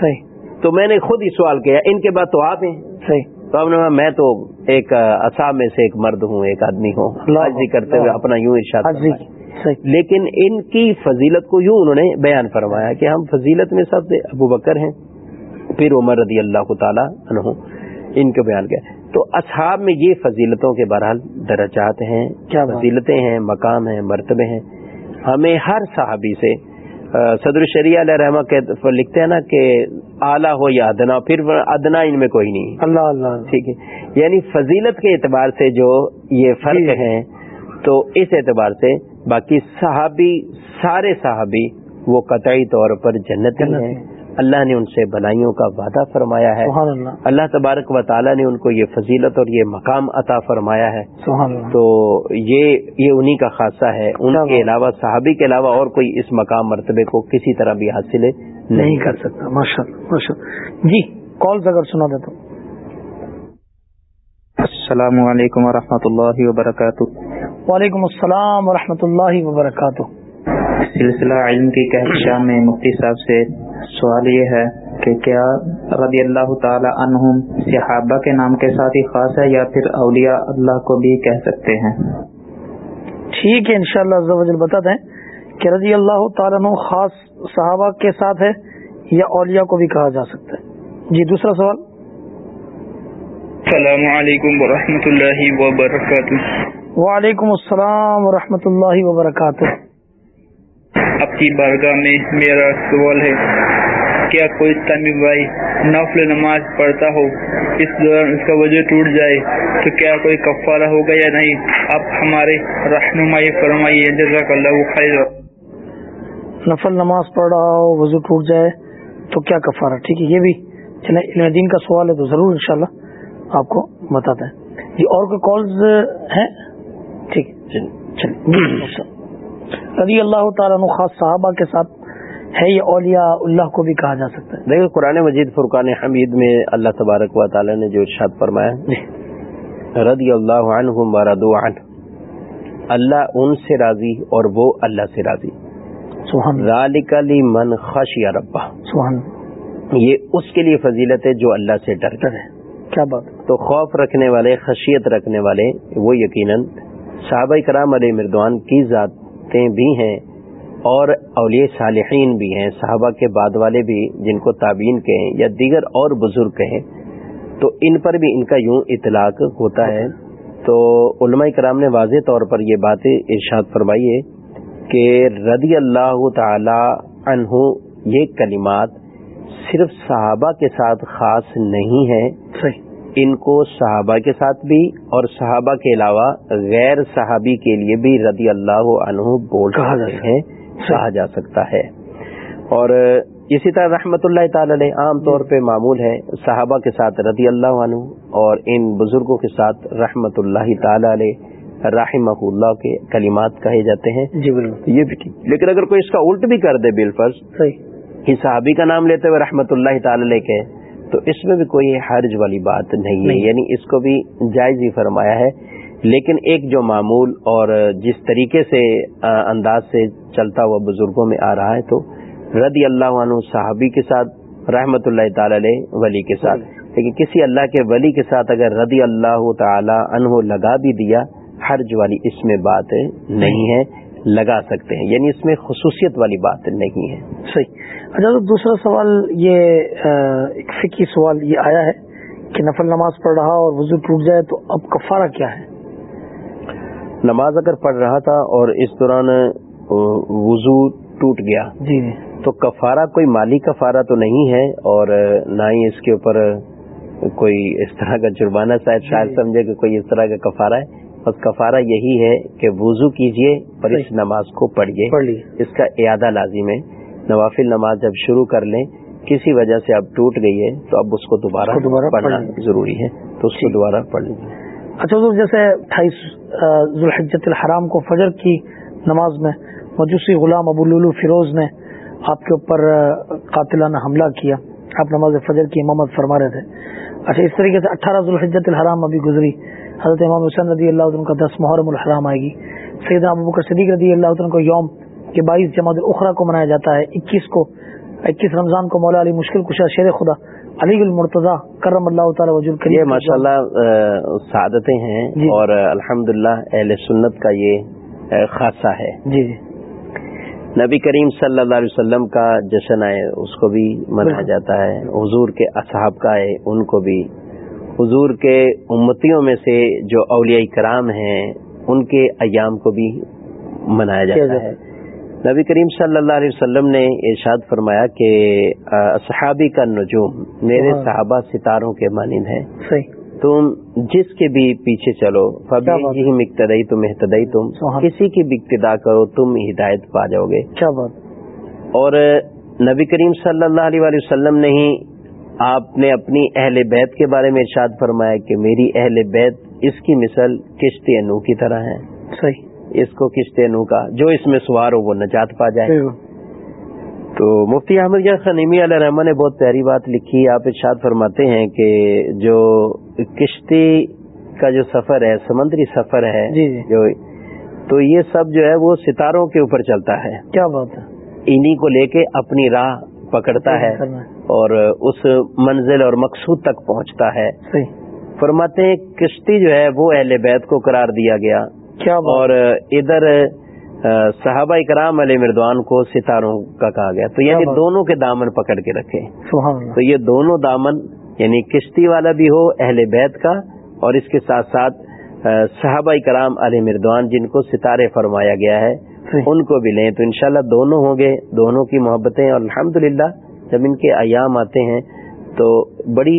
تو میں نے خود ہی سوال کیا ان کے بعد تو آپ ہیں؟ صحیح۔ تو آپ نے کہا میں تو ایک اصحاب میں سے ایک مرد ہوں ایک آدمی ہوں۔ حاضری کرتے ہوئے اپنا یوں ارشاد لیکن ان کی فضیلت کو یوں انہوں نے بیان فرمایا کہ ہم فضیلت میں سب ابو بکر ہیں پھر عمر رضی اللہ تعالیٰ عنہ۔ ان کو بیان کیا تو اصحاب میں یہ فضیلتوں کے بہرحال درجات ہیں کیا فضیلتیں ہیں مقام ہیں مرتبے ہیں۔ ہمیں ہر صحابی سے صدر شریع علیہ رحمہ کے لکھتے ہیں نا کہ اعلیٰ ہو یا ادنا پھر ادنا ان میں کوئی نہیں اللہ اللہ۔ ٹھیک ہے۔ یعنی فضیلت کے اعتبار سے جو یہ فرق جی۔ ہیں تو اس اعتبار سے باقی صحابی سارے صحابی وہ قطعی طور پر جنت ہیں۔ اللہ نے ان سے بلائیوں کا وعدہ فرمایا ہے۔ اللہ۔ تبارک و تعالیٰ نے ان کو یہ فضیلت اور یہ مقام عطا فرمایا ہے۔ تو یہ یہ انہی کا خاصہ ہے۔ ان کے علاوہ صحابی کے علاوہ اور کوئی اس مقام مرتبے کو کسی طرح بھی حاصل نہیں کر سکتا۔ ماشاء اللہ جی کال اگر سنا دیتا السلام علیکم و اللہ وبرکاتہ۔ وعلیکم السلام و اللہ وبرکاتہ۔ سلسلہ علم کی کہشا میں مفتی صاحب سے سوال یہ ہے کہ کیا رضی اللہ تعالی عنہم صحابہ کے نام کے ساتھ ہی خاص ہے یا پھر اولیاء اللہ کو بھی کہہ سکتے ہیں؟ ٹھیک ہے انشاءاللہ شاء اللہ بتاتے ہیں کہ رضی اللہ تعالیٰ عنہ خاص صحابہ کے ساتھ ہے یا اولیاء کو بھی کہا جا سکتا ہے؟ جی دوسرا سوال۔ السلام علیکم ورحمۃ اللہ وبرکاتہ۔ وعلیکم السلام ورحمۃ اللہ وبرکاتہ۔ آپ کی بارگاہ میں میرا سوال ہے، کیا کوئی اسلامی بھائی نفل نماز پڑھتا ہو؟ اس دوران اس کا وجہ ٹوٹ جائے تو کیا کوئی کفارہ ہوگا یا نہیں؟ آپ ہمارے رہنمائی فرمائیے، جزاک اللہ خیر۔ نفل نماز پڑھ رہا ہو، وضو ٹوٹ جائے تو کیا کفارہ؟ ٹھیک ہے، یہ بھی علم دین کا سوال ہے تو ضرور انشاءاللہ آپ کو بتاتے ہیں۔ جی اور کوئی کالز ہیں؟ ٹھیک چلیے رضی اللہ تعالیٰ خاص صحابہ کے ساتھ ہے یہ اولیاء اللہ کو بھی کہا جا سکتا ہے۔ دیکھیں قرآن مجید فرقان حمید میں اللہ تبارک و تعالیٰ نے جو ارشاد فرمایا۔ رضی اللہ عنہ اللہ ان سے راضی اور وہ اللہ سے راضی۔ من خش یا ربا یہ اس کے لیے فضیلت ہے جو اللہ سے ڈرتا ہے کیا بات۔ تو خوف رکھنے والے خشیت رکھنے والے وہ یقیناً صحابہ کرام علیہ مردوان کی ذاتیں بھی ہیں اور اولیاء صالحین بھی ہیں، صحابہ کے بعد والے بھی جن کو تعبین کہیں یا دیگر اور بزرگ کہیں، تو ان پر بھی ان کا یوں اطلاق ہوتا ہے۔ تو علماء کرام نے واضح طور پر یہ باتیں ارشاد فرمائی ہے کہ رضی اللہ تعالی عنہ یہ کلمات صرف صحابہ کے ساتھ خاص نہیں ہے ان کو صحابہ کے ساتھ بھی اور صحابہ کے علاوہ غیر صحابی کے لیے بھی رضی اللہ عنہ بول ہیں کہا جا سکتا ہے۔ اور اسی طرح رحمت اللہ تعالی علیہ عام طور پہ معمول ہے صحابہ کے ساتھ رضی اللہ عنہ اور ان بزرگوں کے ساتھ رحمت اللہ تعالی علیہ رحمہ اللہ کے کلمات کہے جاتے ہیں۔ جی یہ بھی ٹھیک۔ لیکن اگر کوئی اس کا الٹ بھی کر دے بال فرض کہ صحابی کا نام لیتے ہوئے رحمت اللہ تعالی علیہ کے تو اس میں بھی کوئی حرج والی بات نہیں ہے۔ یعنی اس کو بھی جائز ہی فرمایا ہے۔ لیکن ایک جو معمول اور جس طریقے سے انداز سے چلتا ہوا بزرگوں میں آ رہا ہے تو رضی اللہ عنہ صحابی کے ساتھ رحمت اللہ تعالی علیہ ولی کے ساتھ۔ لیکن کسی اللہ کے ولی کے ساتھ اگر رضی اللہ تعالی عنہ لگا بھی دیا حرج والی اس میں بات نہیں ہے۔ لگا سکتے ہیں۔ یعنی اس میں خصوصیت والی بات نہیں ہے۔ صحیح۔ اچھا تو دوسرا سوال یہ ایک فکی سوال یہ آیا ہے کہ نفل نماز پڑھ رہا اور وضو ٹوٹ جائے تو اب کفارہ کیا ہے؟ نماز اگر پڑھ رہا تھا اور اس دوران وضو ٹوٹ گیا جی۔ تو کفارہ کوئی مالی کفارہ تو نہیں ہے اور نہ ہی اس کے اوپر کوئی اس طرح کا جرمانہ شاید جی۔ شاید سمجھے کہ کوئی اس طرح کا کفارہ ہے۔ بس کفارہ یہی ہے کہ وضو کیجیے اور اس نماز کو پڑھیے اس کا اعادہ لازم ہے۔ نوافل نماز جب شروع کر لیں کسی وجہ سے اب ٹوٹ گئی ہے تو اب اس کو دوبارہ دوبارہ پڑھنا۔ ضروری ہے۔ تو اس کو دوبارہ پڑھ لیجیے اچھا حضور جیسے اٹھائیس ذوالحجت الحرام کو فجر کی نماز میں مجوسی غلام ابو لولو فیروز نے آپ کے اوپر قاتلانہ حملہ کیا۔ آپ نماز فجر کی امامت فرما رہے تھے۔ اچھا اس طریقے سے اٹھارہ ذوالحجت الحرام ابھی گزری۔ حضرت امام حسین رضی اللہ عنہ کا دس محرم الحرام آئے گی۔ سیدنا ابو بکر صدیق رضی اللہ عنہ کو یوم کے بائیس جماعت الاخرا کو منایا جاتا ہے۔ اکیس کو اکیس رمضان کو مولا علی مشکل کشا شیر خدا علی المرتضی کرم اللہ تعالی وجل یہ ماشاء اللہ سعادتیں ہیں جی۔ اور الحمد اہل سنت کا یہ خاصہ ہے۔ جی جی۔ نبی کریم صلی اللہ علیہ وسلم کا جشن ہے اس کو بھی منایا۔ جاتا ہے۔ حضور کے اصحاب کا ہے ان کو بھی حضور کے امتیوں میں سے جو اولیاء کرام ہیں ان کے ایام کو بھی منایا جاتا ہے۔ نبی کریم صلی اللہ علیہ وسلم نے ارشاد فرمایا کہ اصحابی کا نجوم میرے۔ صحابہ ستاروں کے مانند ہیں تم جس کے بھی پیچھے چلو فبی ہی مقتدئی تم احتدئی تم۔ کسی کی بھی ابتدا کرو تم ہدایت پا جاؤ گے۔ اور نبی کریم صلی اللہ علیہ وسلم نے ہی آپ نے اپنی اہل بیت کے بارے میں ارشاد فرمایا کہ میری اہل بیت اس کی مثل کشتی انو کی طرح ہے صحیح۔ اس کو کشتی انو کا جو اس میں سوار ہو وہ نجات پا جائے۔ تو مفتی احمد جان خنیمی علیہ رحمان نے بہت پیاری بات لکھی۔ آپ ارشاد فرماتے ہیں کہ جو کشتی کا جو سفر ہے سمندری سفر ہے جی، جی۔ جو تو یہ سب جو ہے وہ ستاروں کے اوپر چلتا ہے۔ کیا بات ہے؟ انہی کو لے کے اپنی راہ پکڑتا ہے۔ اور اس منزل اور مقصود تک پہنچتا ہے۔ فرماتے ہیں کشتی جو ہے وہ اہل بیت کو قرار دیا گیا۔ کیا اور ادھر صحابہ کرام علیہ مردوان کو ستاروں کا کہا گیا۔ تو یعنی؟ دونوں کے دامن پکڑ کے رکھے۔ تو یہ دونوں دامن یعنی کشتی والا بھی ہو اہل بیت کا اور اس کے ساتھ ساتھ صحابہ کرام علیہ مردوان جن کو ستارے فرمایا گیا ہے۔ ان کو بھی لیں تو انشاءاللہ دونوں ہوں گے دونوں کی محبتیں اور الحمدللہ جب ان کے ایام آتے ہیں تو بڑی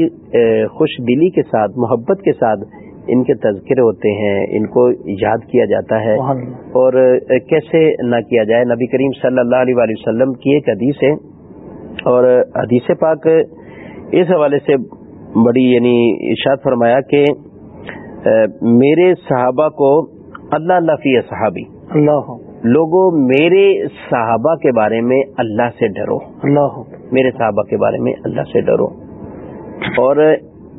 خوش دلی کے ساتھ محبت کے ساتھ ان کے تذکرے ہوتے ہیں ان کو یاد کیا جاتا ہے۔ اور کیسے نہ کیا جائے نبی کریم صلی اللہ علیہ وآلہ وسلم کی ایک حدیث ہے۔ اور حدیث پاک اس حوالے سے بڑی یعنی ارشاد فرمایا کہ میرے صحابہ کو اللہ اللہ فی صحابی اللہ لوگوں میرے صحابہ کے بارے میں اللہ سے ڈرو۔ اللہ۔ میرے صحابہ کے بارے میں اللہ سے ڈرو۔ اور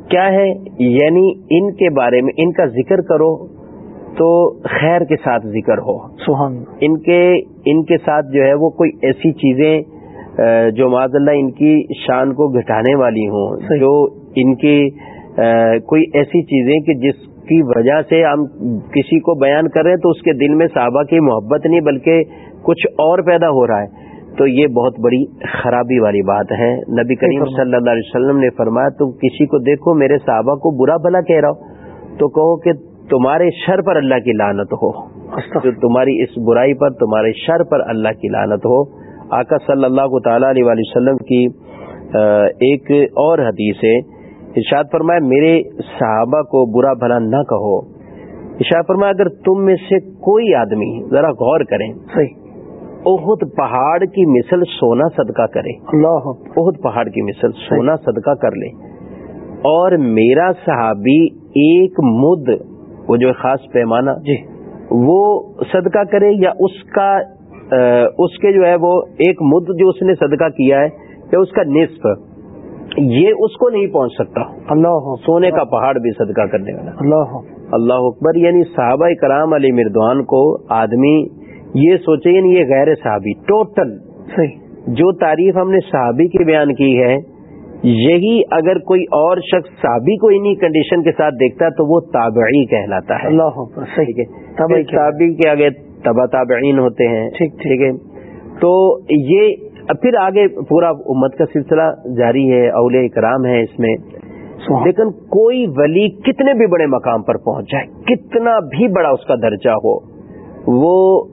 کیا ہے؟ یعنی ان کے بارے میں ان کا ذکر کرو تو خیر کے ساتھ ذکر ہو۔ سبحان۔ اللہ ان کے ان کے ساتھ جو ہے وہ کوئی ایسی چیزیں جو معذ اللہ ان کی شان کو گھٹانے والی ہوں۔ جو ان کی کوئی ایسی چیزیں کہ جس کی وجہ سے ہم کسی کو بیان کر رہے ہیں تو اس کے دل میں صحابہ کی محبت نہیں بلکہ کچھ اور پیدا ہو رہا ہے۔ تو یہ بہت بڑی خرابی والی بات ہے۔ نبی کریم۔ صلی اللہ علیہ وسلم نے فرمایا تم کسی کو دیکھو میرے صحابہ کو برا بھلا کہہ رہا ہو۔ تو کہو کہ تمہارے شر پر اللہ کی لعنت ہو۔ جو تمہاری اس برائی پر تمہارے شر پر اللہ کی لعنت ہو۔ آقا صلی اللہ تعالی علیہ وسلم کی ایک اور حدیث ہے۔ ارشاد فرمایا میرے صحابہ کو برا بھلا نہ کہو۔ ارشاد فرمایا اگر تم میں سے کوئی آدمی ذرا غور کریں صحیح۔ احد پہاڑ کی مثل سونا صدقہ کرے۔ اللہ۔ احد پہاڑ کی مثل سونا صدقہ کر لے۔ اور میرا صحابی ایک مد وہ جو خاص پیمانہ جی۔ وہ صدقہ کرے یا اس کا اس کے جو ہے وہ ایک مد جو اس نے صدقہ کیا ہے یا اس کا نصف۔ یہ اس کو نہیں پہنچ سکتا۔ اللہ سونے کا پہاڑ بھی صدقہ کرنے والا۔ اللہ اللہ اکبر یعنی صحابہ کرام علی مردوان کو آدمی یہ سوچے یعنی یہ غیر صحابی ٹوٹل جو تعریف ہم نے صحابی کی بیان کی ہے یہی اگر کوئی اور شخص صحابی کو انہی کنڈیشن کے ساتھ دیکھتا تو وہ تابعی کہلاتا ہے۔ اللہ صحیح۔ ہے۔ تابعی تابعی کے آگے تبا تابعین ہوتے ہیں۔ ٹھیک۔ ٹھیک ہے۔ تو یہ پھر آگے پورا امت کا سلسلہ جاری ہے اولیاء کرام ہے اس میں۔ لیکن کوئی ولی کتنے بھی بڑے مقام پر پہنچ جائے کتنا بھی بڑا اس کا درجہ ہو وہ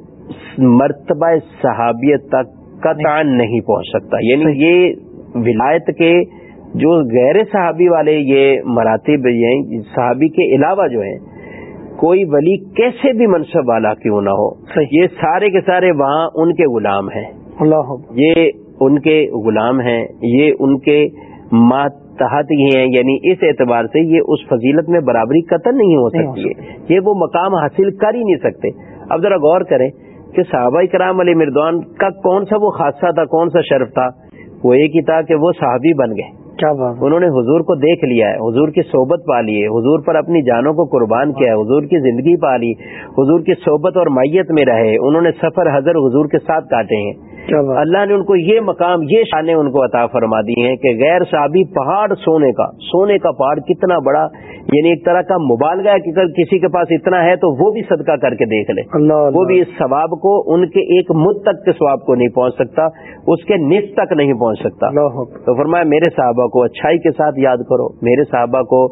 مرتبہ صحابیت تک قطعا نہیں پہنچ سکتا۔ یعنی یہ ولایت کے جو غیر صحابی والے یہ مراتب ہیں صحابی کے علاوہ جو ہیں کوئی ولی کیسے بھی منصب والا کیوں نہ ہو یہ سارے کے سارے وہاں ان کے غلام ہیں۔ اللہ یہ ان کے غلام ہیں یہ ان کے ماتحت ہی ہیں یعنی اس اعتبار سے یہ اس فضیلت میں برابری قطر نہیں ہو سکتی ہے۔ یہ وہ مقام حاصل کر ہی نہیں سکتے۔ اب ذرا غور کریں کہ صحابہ کرام علی مردوان کا کون سا وہ خاصہ تھا کون سا شرف تھا؟ وہ ایک ہی تھا کہ وہ صحابی بن گئے۔ کیا بات انہوں نے حضور کو دیکھ لیا ہے حضور کی صحبت پا لی ہے حضور پر اپنی جانوں کو قربان کیا ہے حضور کی زندگی پا لی حضور کی صحبت اور میت میں رہے۔ انہوں نے سفر حضر حضور کے ساتھ کاٹے ہیں۔ اللہ نے ان کو یہ مقام یہ شانے ان کو عطا فرما دی ہیں کہ غیر صحابی پہاڑ سونے کا سونے کا پہاڑ کتنا بڑا یعنی ایک طرح کا مبالغہ ہے کہ اگر کسی کے پاس اتنا ہے تو وہ بھی صدقہ کر کے دیکھ لے۔ اللہ وہ بھی اس ثواب کو ان کے ایک مد تک کے ثواب کو نہیں پہنچ سکتا اس کے نصف تک نہیں پہنچ سکتا۔ اللہ تو فرمایا میرے صحابہ کو اچھائی کے ساتھ یاد کرو میرے صحابہ کو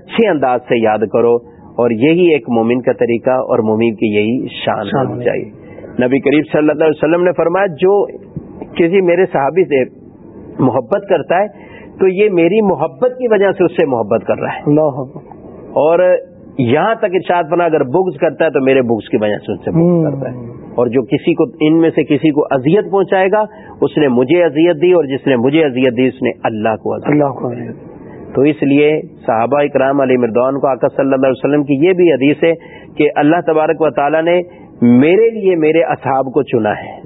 اچھے انداز سے یاد کرو اور یہی ایک مومن کا طریقہ اور مومن کی یہی شان شان ہونی چاہیے۔ نبی کریم صلی اللہ علیہ وسلم نے فرمایا جو کسی میرے صحابی سے محبت کرتا ہے تو یہ میری محبت کی وجہ سے اس سے محبت کر رہا ہے۔ اللہ اور یہاں تک ارشاد بنا اگر بغض کرتا ہے تو میرے بغض کی وجہ سے اس سے بغض کرتا ہے۔ اور جو کسی کو ان میں سے کسی کو اذیت پہنچائے گا اس نے مجھے اذیت دی اور جس نے مجھے اذیت دی اس نے اللہ کو اذیت اللہ کو تو اس لیے صحابہ اکرام علی مردوان کو آقا صلی اللہ علیہ وسلم کی یہ بھی حدیث ہے کہ اللہ تبارک و تعالیٰ نے میرے لیے میرے اصحاب کو چنا ہے۔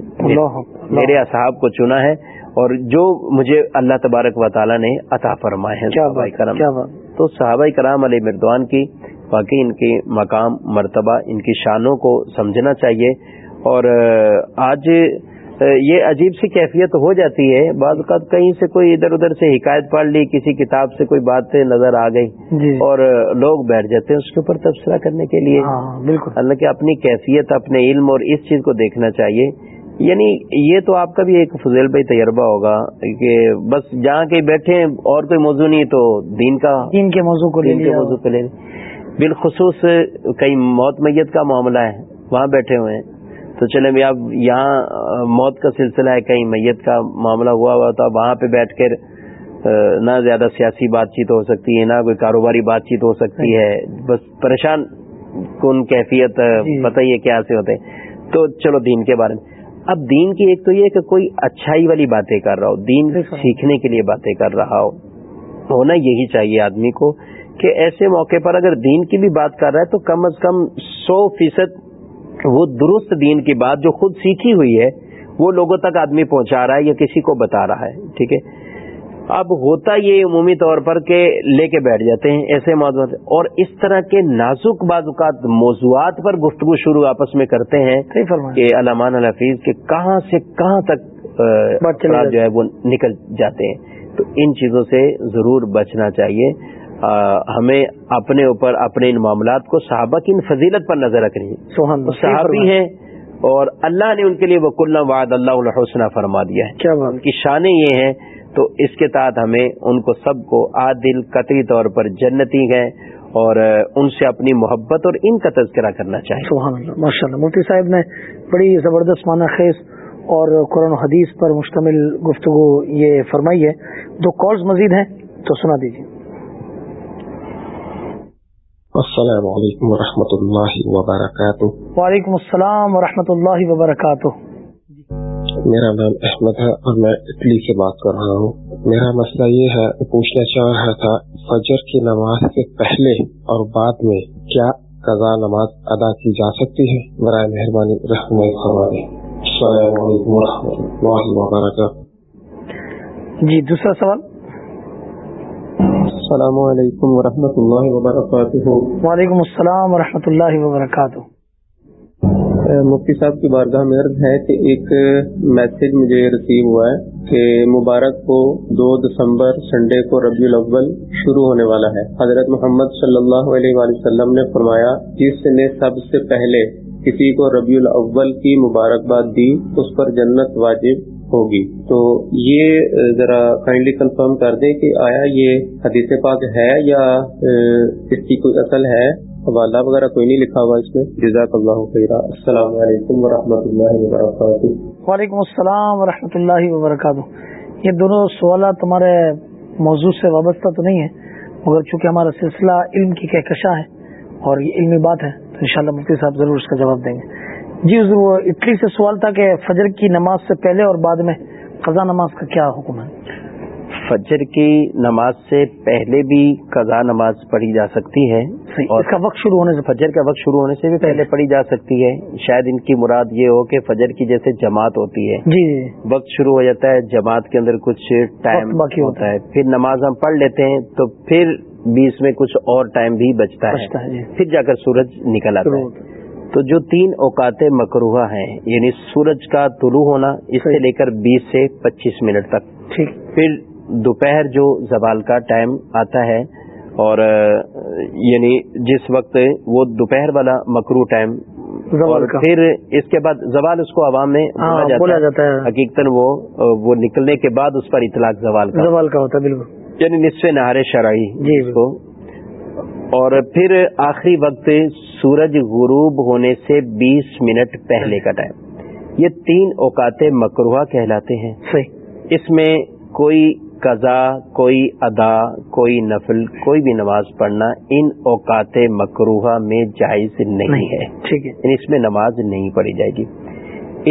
میرے اصحاب کو چنا ہے اور جو مجھے اللہ تبارک و تعالیٰ نے عطا فرمائے ہیں صحابہ کرام۔ تو صحابہ کرام علی مردوان کی واقعی ان کے مقام مرتبہ ان کی شانوں کو سمجھنا چاہیے۔ اور آج یہ عجیب سی کیفیت ہو جاتی ہے۔ بعض اوقات کہیں سے کوئی ادھر ادھر سے حکایت پڑھ لی کسی کتاب سے کوئی بات نظر آ گئی جی۔ اور لوگ بیٹھ جاتے ہیں اس کے اوپر تبصرہ کرنے کے لیے۔ ہاں بالکل۔ حالانکہ اپنی کیفیت اپنے علم اور اس چیز کو دیکھنا چاہیے۔ یعنی یہ تو آپ کا بھی ایک فضیل بھائی تجربہ ہوگا کہ بس جہاں کہیں بیٹھے ہیں اور کوئی موضوع نہیں تو دین کا دین کے موضوع کو دین کے موضوع پہ لے بالخصوص کئی موت میت کا معاملہ ہے وہاں بیٹھے ہوئے ہیں۔ تو چلے بھی اب یہاں موت کا سلسلہ ہے کہیں میت کا معاملہ ہوا ہوا تو اب وہاں پہ بیٹھ کر نہ زیادہ سیاسی بات چیت ہو سکتی ہے نہ کوئی کاروباری بات چیت ہو سکتی ہے۔ بس پریشان کن کیفیت پتہ ہی ہے کیا سے ہوتے ہیں۔ تو چلو دین کے بارے میں۔ اب دین کی ایک تو یہ کہ کوئی اچھائی والی باتیں کر رہا ہو دین سیکھنے کے لیے باتیں کر رہا ہو ہونا یہی چاہیے آدمی کو کہ ایسے موقع پر اگر دین کی بھی بات کر رہا ہے تو کم از کم سو فیصد وہ درست دین کی بات جو خود سیکھی ہوئی ہے وہ لوگوں تک آدمی پہنچا رہا ہے یا کسی کو بتا رہا ہے ٹھیک ہے؟ اب ہوتا یہ عمومی طور پر کہ لے کے بیٹھ جاتے ہیں ایسے موضوعات۔ اور اس طرح کے نازک اوقات موضوعات پر گفتگو شروع آپس میں کرتے ہیں کہ علامان الحفیظ کے کہاں سے کہاں تک جو ہے۔ وہ نکل جاتے ہیں۔ تو ان چیزوں سے ضرور بچنا چاہیے۔ ہمیں اپنے اوپر اپنے ان معاملات کو صحابہ کی ان فضیلت پر نظر رکھنی ہے۔ صحابی ہیں اور اللہ نے ان کے لیے وہ کل وعد اللہ الحسنہ فرما دیا ہے۔ ان کی شانیں یہ ہیں تو اس کے تحت ہمیں ان کو سب کو عادل قطعی طور پر جنتی ہے اور ان سے اپنی محبت اور ان کا تذکرہ کرنا چاہیے سبحان اللہ ماشاء اللہ مفتی صاحب نے بڑی زبردست معنی خیز اور قرآن و حدیث پر مشتمل گفتگو یہ فرمائی ہے۔ دو کالز مزید ہیں تو سنا دیجیے السلام علیکم ورحمۃ اللہ وبرکاتہ۔ وعلیکم السلام ورحمۃ اللہ وبرکاتہ۔ میرا نام احمد ہے اور میں اٹلی سے بات کر رہا ہوں۔ میرا مسئلہ یہ ہے پوچھنا چاہ رہا تھا فجر کی نماز سے پہلے اور بعد میں کیا قضا نماز ادا کی جا سکتی ہے؟ برائے مہربانی السلام علیکم ورحمۃ اللہ وبرکاتہ۔ جی دوسرا سوال۔ السلام علیکم ورحمۃ اللہ وبرکاتہ۔ وعلیکم السلام ورحمۃ اللہ وبرکاتہ۔ مفتی صاحب کی بارگاہ میں عرض ہے کہ ایک میسج مجھے رسیو ہوا ہے کہ مبارک کو دو دسمبر سنڈے کو ربیع الاول شروع ہونے والا ہے۔ حضرت محمد صلی اللہ علیہ وآلہ وسلم نے فرمایا جس نے سب سے پہلے کسی کو ربیع الاول کی مبارکباد دی اس پر جنت واجب ہوگی۔ تو یہ ذرا کائنڈلی کنفرم کر دیں کہ آیا یہ حدیث پاک ہے یا اس کی کوئی اصل ہے؟ حوالہ وغیرہ کوئی نہیں لکھا ہوا اس میں؟ جزاک اللہ خیرہ السلام علیکم ورحمۃ اللہ وبرکاتہ۔ وعلیکم السلام ورحمۃ اللہ وبرکاتہ۔ یہ دونوں سوالات تمہارے موضوع سے وابستہ تو نہیں ہے مگر چونکہ ہمارا سلسلہ علم کی کہکشاں ہے اور یہ علمی بات ہے، تو انشاءاللہ مفتی صاحب ضرور اس کا جواب دیں گے۔ جی حضور وہ اٹلی سے سوال تھا کہ فجر کی نماز سے پہلے اور بعد میں قضا نماز کا کیا حکم ہے؟ فجر کی نماز سے پہلے بھی قضا نماز پڑھی جا سکتی ہے اور اس کا وقت شروع ہونے سے فجر کا وقت شروع ہونے سے بھی پہلے پڑھی جا سکتی ہے۔ شاید ان کی مراد یہ ہو کہ فجر کی جیسے جماعت ہوتی ہے۔ جی جی۔ وقت شروع ہو جاتا ہے جماعت کے اندر کچھ ٹائم باقی ہوتا ہے۔ پھر نماز ہم پڑھ لیتے ہیں تو پھر بیچ میں کچھ اور ٹائم بھی بچتا ہے۔ جی۔ پھر جا کر سورج نکل آتا ہے۔ تو جو تین اوقات مکروہ ہیں یعنی سورج کا طلوع ہونا اس سے لے کر بیس سے پچیس منٹ تک۔ پھر دوپہر جو زوال کا ٹائم آتا ہے اور یعنی جس وقت وہ دوپہر والا مکرو ٹائم اور پھر اس کے بعد زوال اس کو عوام میں ہاں، بولا جاتا ہے۔ حقیقت وہ وہ نکلنے کے بعد اس پر اطلاق زوال کا۔ زوال کا ہوتا ہے بالکل۔ یعنی نصف نہار شرائی جی کو اور پھر آخری وقت سورج غروب ہونے سے بیس منٹ پہلے کا ٹائم۔ یہ تین اوقات مکروہ کہلاتے ہیں۔ صحیح۔ اس میں کوئی قضا کوئی ادا کوئی نفل کوئی بھی نماز پڑھنا ان اوقات مکروہ میں جائز نہیں ہے۔ ٹھیک ہے۔ یعنی اس میں نماز نہیں پڑھی جائے گی۔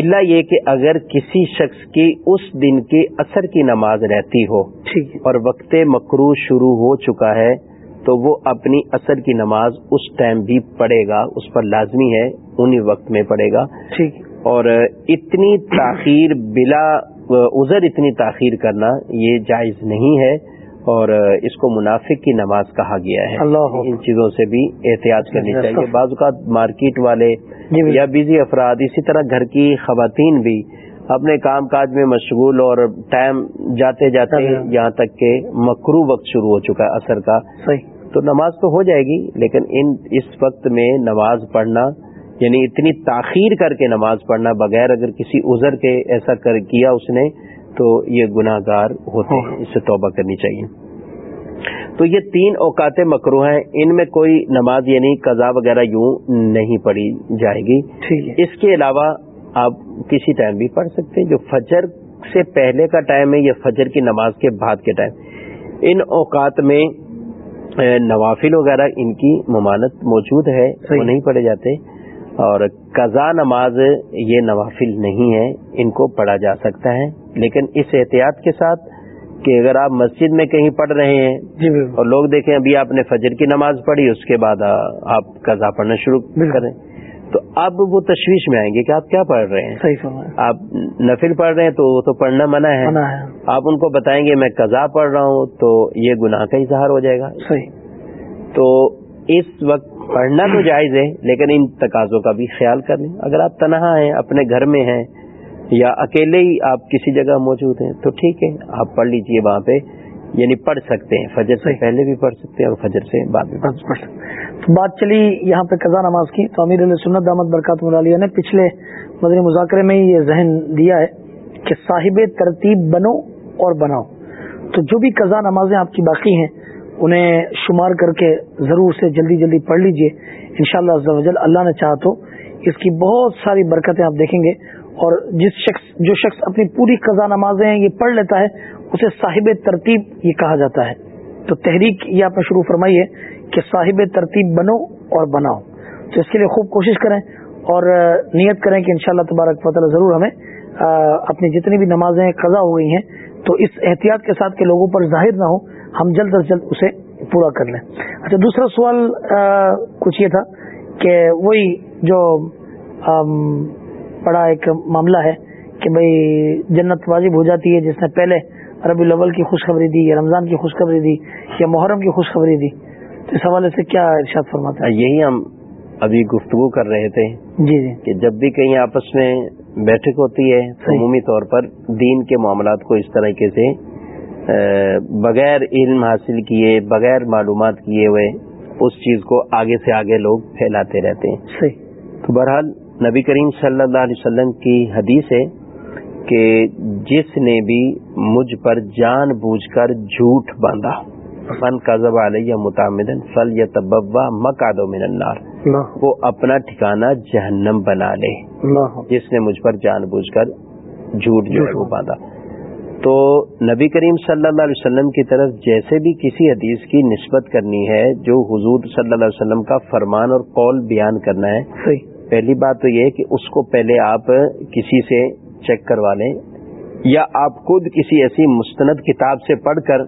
اللہ یہ کہ اگر کسی شخص کی اس دن کے اثر کی نماز رہتی ہو اور وقت مکرو شروع ہو چکا ہے تو وہ اپنی اثر کی نماز اس ٹائم بھی پڑھے گا اس پر لازمی ہے انہی وقت میں پڑھے گا۔ ٹھیک۔ اور اتنی تاخیر بلا ازر اتنی تاخیر کرنا یہ جائز نہیں ہے اور اس کو منافق کی نماز کہا گیا ہے۔ اللہ ان چیزوں سے بھی احتیاط کرنی چاہیے۔ بعض اوقات مارکیٹ والے جی، یا بزی افراد اسی طرح گھر کی خواتین بھی اپنے کام کاج میں مشغول اور ٹائم جاتے جاتے یہاں تک کہ مکرو وقت شروع ہو چکا ہے اثر کا۔ صحیح۔ تو نماز تو ہو جائے گی لیکن ان اس وقت میں نماز پڑھنا یعنی اتنی تاخیر کر کے نماز پڑھنا بغیر اگر کسی عذر کے ایسا کر کیا اس نے تو یہ گناہ گار ہوتے ہیں اس سے توبہ کرنی چاہیے۔ تو یہ تین اوقات مکرو ہیں ان میں کوئی نماز یعنی قضا وغیرہ یوں نہیں پڑھی جائے گی۔ اس کے علاوہ آپ کسی ٹائم بھی پڑھ سکتے ہیں جو فجر سے پہلے کا ٹائم ہے یا فجر کی نماز کے بعد کے ٹائم۔ ان اوقات میں نوافل وغیرہ ان کی ممانت موجود ہے وہ نہیں پڑھے جاتے۔ اور قضا نماز یہ نوافل نہیں ہے ان کو پڑھا جا سکتا ہے۔ لیکن اس احتیاط کے ساتھ کہ اگر آپ مسجد میں کہیں پڑھ رہے ہیں جی اور لوگ دیکھیں ابھی آپ نے فجر کی نماز پڑھی اس کے بعد آپ قضا پڑھنا شروع کریں۔ تو اب وہ تشویش میں آئیں گے کہ آپ کیا پڑھ رہے ہیں؟ صحیح آپ نفل پڑھ رہے ہیں تو وہ تو پڑھنا منع ہے۔ آپ ان کو بتائیں گے میں قضا پڑھ رہا ہوں تو یہ گناہ کا اظہار ہو جائے گا۔ صحیح۔ تو اس وقت پڑھنا تو جائز ہے لیکن ان تقاضوں کا بھی خیال کر لیں۔ اگر آپ تنہا ہیں اپنے گھر میں ہیں یا اکیلے ہی آپ کسی جگہ موجود ہیں تو ٹھیک ہے آپ پڑھ لیجیے وہاں پہ۔ یعنی پڑھ سکتے ہیں فجر سے پہلے بھی پڑھ سکتے ہیں اور فجر سے بعد میں پڑھ سکتے تو بات چلی یہاں پہ قضا نماز کی۔ تو امیر علیہ سنت دامت برکات ملالیہ نے پچھلے مدنی مذاکرے میں یہ ذہن دیا ہے کہ صاحب ترتیب بنو اور بناؤ۔ تو جو بھی قضا نمازیں آپ کی باقی ہیں انہیں شمار کر کے ضرور سے جلدی جلدی پڑھ لیجیے۔ انشاءاللہ شاء اللہ اللہ نے چاہا تو اس کی بہت ساری برکتیں آپ دیکھیں گے۔ اور جس شخص جو شخص اپنی پوری قضا نمازیں یہ پڑھ لیتا ہے، اسے صاحب ترتیب یہ کہا جاتا ہے۔ تو تحریک یہ آپ نے شروع فرمائی ہے کہ صاحب ترتیب بنو اور بناؤ۔ تو اس کے لیے خوب کوشش کریں اور نیت کریں کہ انشاءاللہ تبارک فتح ضرور ہمیں اپنی جتنی بھی نمازیں قضا ہو گئی ہیں، تو اس احتیاط کے ساتھ کہ لوگوں پر ظاہر نہ ہو، ہم جلد از جلد اسے پورا کر لیں۔ اچھا دوسرا سوال کچھ یہ تھا کہ وہی جو بڑا ایک معاملہ ہے کہ بھائی جنت واجب ہو جاتی ہے جس نے پہلے ربی الاول کی خوشخبری دی یا رمضان کی خوشخبری دی یا محرم کی خوشخبری دی۔ تو اس حوالے سے کیا ارشاد فرماتا ہے؟ یہی ہم ابھی گفتگو کر رہے تھے جی جی۔ کہ جب بھی کہیں آپس میں بیٹھک ہوتی ہے عمومی طور پر دین کے معاملات کو اس طریقے سے بغیر علم حاصل کیے بغیر معلومات کیے ہوئے اس چیز کو آگے سے آگے لوگ پھیلاتے رہتے ہیں۔ صحیح۔ تو بہرحال نبی کریم صلی اللہ علیہ وسلم کی حدیث ہے کہ جس نے بھی مجھ پر جان بوجھ کر جھوٹ باندھا فن کا زب علیہ متعمدن فل یا تبوا مکادو من النار وہ اپنا ٹھکانہ جہنم بنا لے۔ جس نے مجھ پر جان بوجھ کر جھوٹ جو ہے وہ باندھا۔ تو نبی کریم صلی اللہ علیہ وسلم کی طرف جیسے بھی کسی حدیث کی نسبت کرنی ہے جو حضور صلی اللہ علیہ وسلم کا فرمان اور قول بیان کرنا ہے صحیح۔ پہلی بات تو یہ ہے کہ اس کو پہلے آپ کسی سے چیک کروا لیں یا آپ خود کسی ایسی مستند کتاب سے پڑھ کر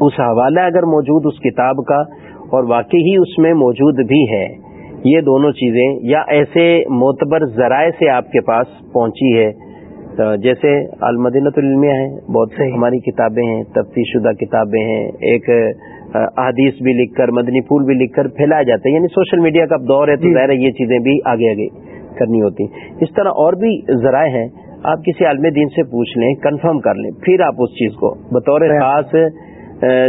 اس حوالہ اگر موجود اس کتاب کا اور واقعی ہی اس میں موجود بھی ہے یہ دونوں چیزیں یا ایسے معتبر ذرائع سے آپ کے پاس پہنچی ہے جیسے المدینت العلمیہ ہے بہت سے ہماری کتابیں ہیں تفتیش شدہ کتابیں ہیں ایک احادیث بھی لکھ کر مدنی پھول بھی لکھ کر پھیلائے جاتے ہیں۔ یعنی سوشل میڈیا کا دور ہے تو ظاہر ہے یہ چیزیں بھی آگے آگے کرنی ہوتی ہیں۔ اس طرح اور بھی ذرائع ہیں۔ آپ کسی عالم دین سے پوچھ لیں کنفرم کر لیں پھر آپ اس چیز کو بطور خاص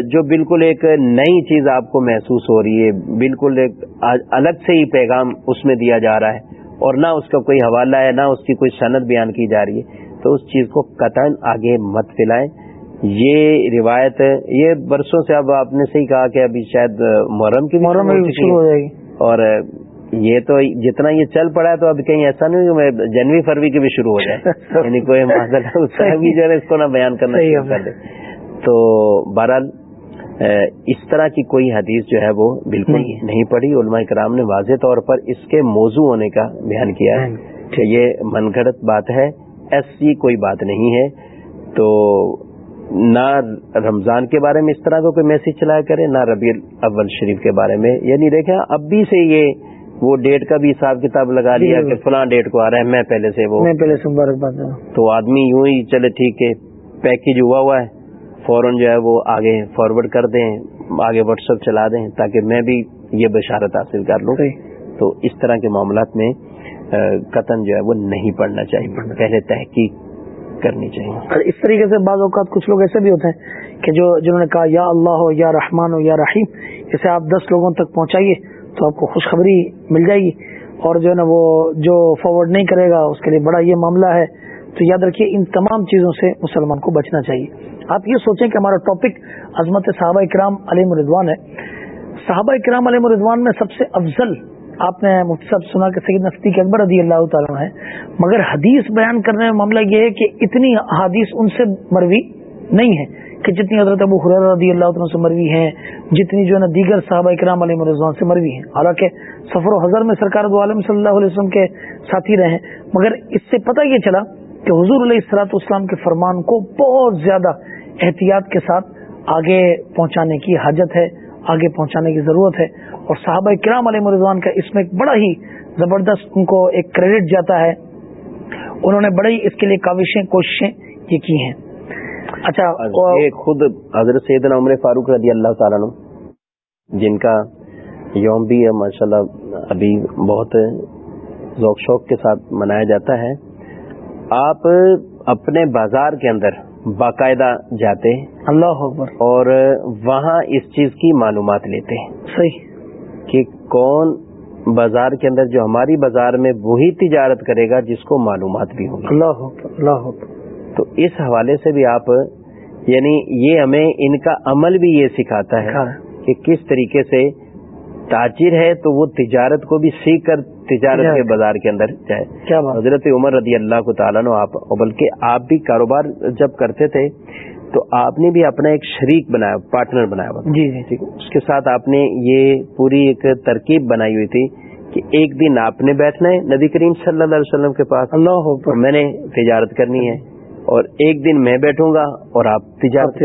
جو بالکل ایک نئی چیز آپ کو محسوس ہو رہی ہے بالکل ایک الگ سے ہی پیغام اس میں دیا جا رہا ہے اور نہ اس کا کوئی حوالہ ہے نہ اس کی کوئی صنعت بیان کی جا رہی ہے تو اس چیز کو قطن آگے مت پھیلائیں۔ یہ روایت یہ برسوں سے اب آپ نے صحیح کہا کہ ابھی شاید محرم کی محرم شروع ہو جائے گی۔ اور یہ تو جتنا یہ چل پڑا ہے تو اب کہیں ایسا نہیں کہ جنوری فروری کی بھی شروع ہو جائے۔ (laughs) یعنی کوئی بھی جو ہے اس کو نہ بیان کرنا کر دے۔ تو بہرحال اس طرح کی کوئی حدیث جو ہے وہ بالکل نہیں۔ پڑی علماء کرام نے واضح طور پر اس کے موضوع ہونے کا بیان کیا ہے کہ یہ من گھڑت بات ہے۔ ایسی کوئی بات نہیں ہے۔ تو نہ رمضان کے بارے میں اس طرح کا کوئی میسج چلایا کرے نہ ربیع اول شریف کے بارے میں۔ یعنی دیکھیں اب بھی سے یہ وہ ڈیٹ کا بھی حساب کتاب لگا لیا کہ فلاں ڈیٹ کو آ رہا ہے میں پہلے سے وہ میں پہلے سے مبارکباد تو آدمی یوں ہی چلے ٹھیک ہے پیکج ہوا ہوا ہے۔ فوراً جو ہے وہ آگے فارورڈ کر دیں آگے واٹس ایپ چلا دیں تاکہ میں بھی یہ بشارت حاصل کر لوں۔ تو اس طرح کے معاملات میں قطن جو ہے وہ نہیں پڑھنا چاہیے۔ پہلے تحقیق کرنی چاہیے۔ اور اس طریقے سے بعض اوقات کچھ لوگ ایسے بھی ہوتے ہیں کہ جو جنہوں نے کہا، یا اللہ ہو، یا رحمان ہو، یا رحیم اسے آپ دس لوگوں تک پہنچائیے تو آپ کو خوشخبری مل جائے گی۔ اور جو ہے نا، وہ جو فارورڈ نہیں کرے گا، اس کے لیے بڑا یہ معاملہ ہے۔ تو یاد رکھیے، ان تمام چیزوں سے مسلمان کو بچنا چاہیے۔ آپ یہ سوچیں کہ ہمارا ٹاپک عظمت صحابہ کرام علی مردوان ہے۔ صحابہ کرام علی مردوان میں سب سے افضل آپ نے مختصر سنا کہ سید نفتی کے اکبر رضی اللہ تعالیٰ ہے مگر حدیث بیان کرنے میں معاملہ یہ ہے کہ اتنی حادیث ان سے مروی نہیں ہے کہ جتنی حضرت ابو خرار رضی اللہ تعالیٰ سے مروی ہیں، جتنی جو ہے نا دیگر صحابہ کرام علیہ مرضوان سے مروی ہیں۔ حالانکہ سفر و حضر میں سرکار دو عالم صلی اللہ علیہ وسلم کے ساتھی رہے مگر اس سے پتہ یہ چلا کہ حضور علیہ السلاط اسلام کے فرمان کو بہت زیادہ احتیاط کے ساتھ آگے پہنچانے کی حاجت ہے، آگے پہنچانے کی ضرورت ہے۔ اور صحابہ کرام علیہ مرضوان کا اس میں ایک بڑا ہی زبردست ان کو ایک کریڈٹ جاتا ہے۔ انہوں نے بڑی اس کے لیے کاوشیں کوششیں یہ کی ہیں۔ اچھا خود حضرت سیدنا عمر فاروق رضی اللہ تعالیٰ جن کا یوم بھی ماشاء اللہ ابھی بہت ذوق شوق کے ساتھ منایا جاتا ہے آپ اپنے بازار کے اندر باقاعدہ جاتے اللہ اکبر۔ اور وہاں اس چیز کی معلومات لیتے۔ صحیح۔ کہ کون بازار کے اندر جو ہماری بازار میں وہی تجارت کرے گا جس کو معلومات بھی ہوگی اللہ اللہ تو اس حوالے سے بھی آپ یعنی یہ ہمیں ان کا عمل بھی یہ سکھاتا ہے کہ کس طریقے سے تاجر ہے تو وہ تجارت کو بھی سیکھ کر تجارت کے بازار کے اندر جائے۔ حضرت عمر رضی اللہ کو تعالیٰ نو آپ بلکہ آپ بھی کاروبار جب کرتے تھے تو آپ نے بھی اپنا ایک شریک بنایا پارٹنر بنایا ہوا جی جی۔ اس کے ساتھ آپ نے یہ پوری ایک ترکیب بنائی ہوئی تھی کہ ایک دن آپ نے بیٹھنا ہے نبی کریم صلی اللہ علیہ وسلم کے پاس۔ اللہ میں نے تجارت کرنی ہے۔ اور ایک دن میں بیٹھوں گا اور آپ تجارت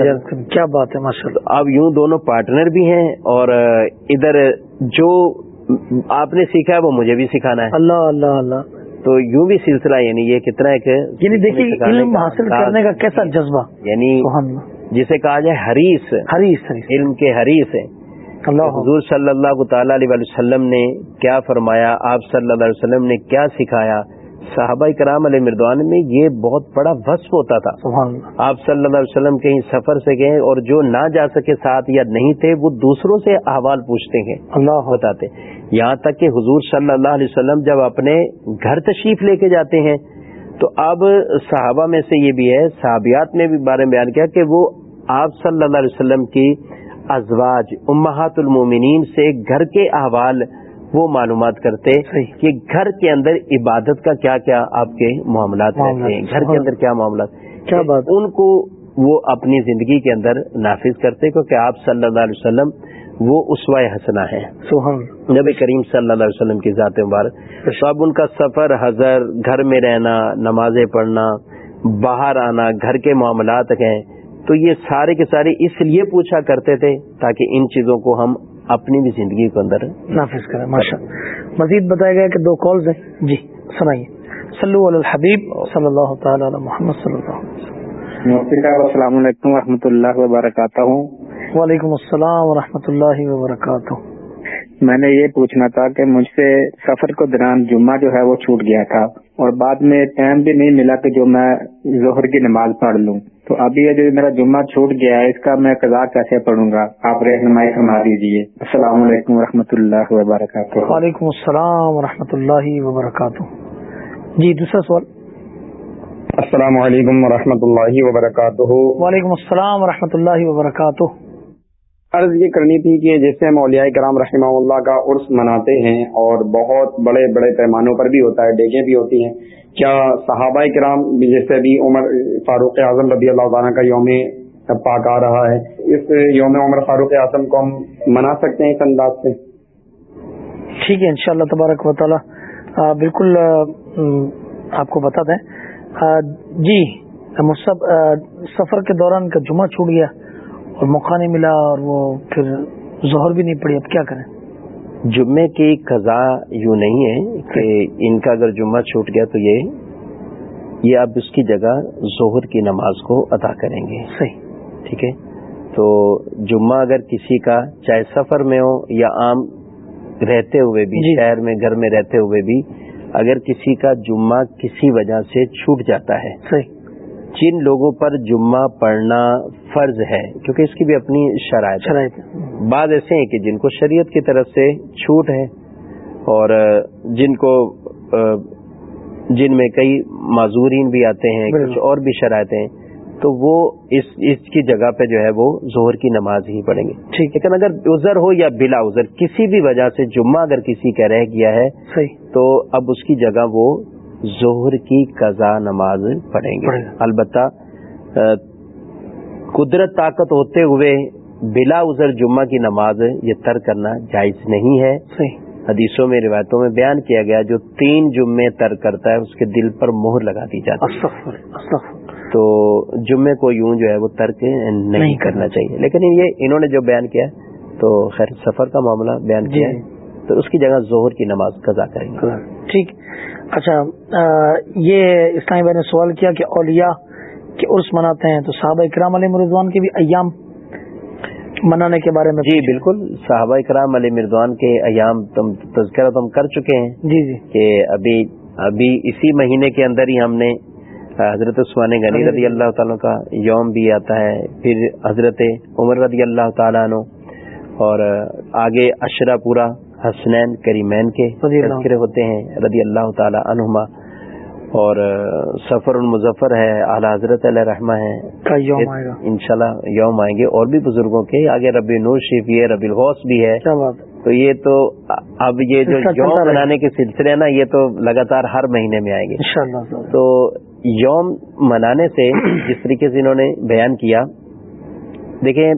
کیا بات ہے ماشاء اللہ۔ اب یوں دونوں پارٹنر بھی ہیں اور ادھر جو آپ نے سیکھا ہے وہ مجھے بھی سکھانا ہے۔ اللہ اللہ اللہ۔ تو یوں بھی سلسلہ یعنی یہ کتنا ایک یعنی دیکھیے علم حاصل کرنے کا کیسا جذبہ؟ یعنی جسے کہا جائے حریث حریث علم کے حریث ہے حضور صلی اللہ تعالی علیہ وسلم نے کیا فرمایا؟ آپ صلی اللہ علیہ وسلم نے کیا سکھایا؟ صحابہ کرام علیہ مردوان میں یہ بہت بڑا وصف ہوتا تھا۔ آپ صلی اللہ علیہ وسلم کہیں سفر سے گئے اور جو نہ جا سکے ساتھ یا نہیں تھے وہ دوسروں سے احوال پوچھتے ہیں۔ اللہ۔ بتاتے۔ یہاں تک کہ حضور صلی اللہ علیہ وسلم جب اپنے گھر تشریف لے کے جاتے ہیں تو اب صحابہ میں سے یہ بھی ہے صحابیات نے بھی بارے میں بیان کیا کہ وہ آپ صلی اللہ علیہ وسلم کی ازواج امہات المومنین سے گھر کے احوال وہ معلومات کرتے کہ گھر کے اندر عبادت کا کیا کیا آپ کے معاملات رہتے ہیں؟ گھر کے اندر کیا معاملات؟ کیا بات ان کو وہ اپنی زندگی کے اندر نافذ کرتے کیونکہ آپ صلی اللہ علیہ وسلم وہ اسوائے حسنا ہے نبی کریم صلی اللہ علیہ وسلم کی ذات مبارک۔ تو اب ان کا سفر حضر گھر میں رہنا نمازیں پڑھنا باہر آنا گھر کے معاملات ہیں تو یہ سارے کے سارے اس لیے پوچھا کرتے تھے تاکہ ان چیزوں کو ہم اپنی بھی زندگی کے اندر نافذ کریں ماشاء مزید بتایا گیا کہ دو کالز ہیں۔ جی۔ سنائیے۔ صلو علی الحبیب صلی اللہ تعالی علی محمد صلی اللہ علیہ وسلم۔ مفتی صاحب السلام علیکم ورحمۃ اللہ وبرکاتہ۔ وعلیکم السلام ورحمۃ اللہ وبرکاتہ۔ میں نے یہ پوچھنا تھا کہ مجھ سے سفر کو دوران جمعہ جو ہے وہ چھوٹ گیا تھا اور بعد میں ٹائم بھی نہیں ملا کہ جو میں ظہر کی نماز پڑھ لوں۔ تو ابھی یہ جو میرا جمعہ چھوٹ گیا ہے اس کا میں قضا کیسے پڑھوں گا؟ آپ رہنمائی فرما دیجیے السلام علیکم ورحمۃ اللہ وبرکاتہ۔ وعلیکم السلام ورحمۃ اللہ وبرکاتہ۔ جی دوسرا سوال۔ السلام علیکم ورحمۃ اللہ وبرکاتہ۔ وعلیکم السلام ورحمۃ اللہ وبرکاتہ۔ عرض یہ کرنی تھی کہ جیسے ہم اولیاء کرام رحمہ اللہ کا عرس مناتے ہیں اور بہت بڑے بڑے پیمانوں پر بھی ہوتا ہے ڈیگیں بھی ہوتی ہیں، کیا صحابہ کرام جیسے بھی عمر فاروق اعظم رضی اللہ تعالیٰ کا یوم پاک آ رہا ہے، اس یوم عمر فاروق اعظم کو ہم منا سکتے ہیں اس انداز سے؟ ٹھیک ہے، انشاءاللہ تبارک و تعالی بالکل آپ کو بتا دیں۔ جی مصب سفر کے دوران کا جمعہ چھوٹ گیا۔ اور موقع نہیں ملا اور وہ پھر ظہر بھی نہیں پڑی اب کیا کریں؟ جمعے کی قضا یوں نہیں ہے کہ ان کا اگر جمعہ چھوٹ گیا تو یہ یہ اب اس کی جگہ ظہر کی نماز کو ادا کریں گے۔ صحیح۔ ٹھیک ہے؟ تو جمعہ اگر کسی کا چاہے سفر میں ہو یا عام رہتے ہوئے بھی جی۔ شہر میں گھر میں رہتے ہوئے بھی اگر کسی کا جمعہ کسی وجہ سے چھوٹ جاتا ہے صحیح۔ جن لوگوں پر جمعہ پڑھنا فرض ہے کیونکہ اس کی بھی اپنی شرائط شرائط بعض ایسے ہیں کہ جن کو شریعت کی طرف سے چھوٹ ہے اور جن کو جن میں کئی معذورین بھی آتے ہیں۔ کچھ اور بھی شرائط ہیں تو وہ اس اس کی جگہ پہ جو ہے وہ ظہر کی نماز ہی پڑھیں گے۔ ٹھیک۔ لیکن اگر عذر ہو یا بلا عذر کسی بھی وجہ سے جمعہ اگر کسی کا رہ گیا ہے صحیح۔ تو اب اس کی جگہ وہ ظہر کی قضا نماز پڑھیں گے۔ البتہ قدرت طاقت ہوتے ہوئے بلا عذر جمعہ کی نماز یہ تر کرنا جائز نہیں ہے۔ حدیثوں میں روایتوں میں بیان کیا گیا جو تین جمعے تر کرتا ہے اس کے دل پر مہر لگا دی جاتی ہے۔ استغفر استغفر تو جمعے کو یوں جو ہے وہ ترک نہیں, کرنا چاہیے۔ لیکن یہ انہوں نے جو بیان کیا تو خیر سفر کا معاملہ بیان جی۔ کیا ہے تو اس کی جگہ ظہر کی نماز قضا کریں گے۔ ٹھیک۔ اچھا یہ اسلامی بھائی نے سوال کیا کہ اولیاء کے عرس مناتے ہیں تو صحابہ اکرام علیہ مرضوان کے بھی ایام منانے کے بارے میں جی بالکل صحابہ کرام علی مردوان کے ایام تم تذکرہ تم کر چکے ہیں جی جی۔ کہ ابھی ابھی اسی مہینے کے اندر ہی ہم نے حضرت عثمان غنی رضی اللہ تعالیٰ کا یوم بھی آتا ہے پھر حضرت عمر رضی اللہ تعالیٰ عنہ اور آگے اشرا پورا حسنین کریمین کے اللہ تذکرے ہوتے ہیں رضی اللہ تعالیٰ عنہما۔ اور سفر المظفر ہے اعلیٰ حضرت علیہ رحمہ ہے آئے گا۔ انشاءاللہ یوم آئیں گے اور بھی بزرگوں کے۔ آگے ربی نور شریف یہ ربی الغوث بھی ہے۔ تو یہ تو اب یہ جو یوم۔ منانے کے سلسلے ہیں نا یہ تو لگاتار ہر مہینے میں آئیں گے۔ تو یوم منانے سے جس طریقے سے انہوں نے بیان کیا دیکھیں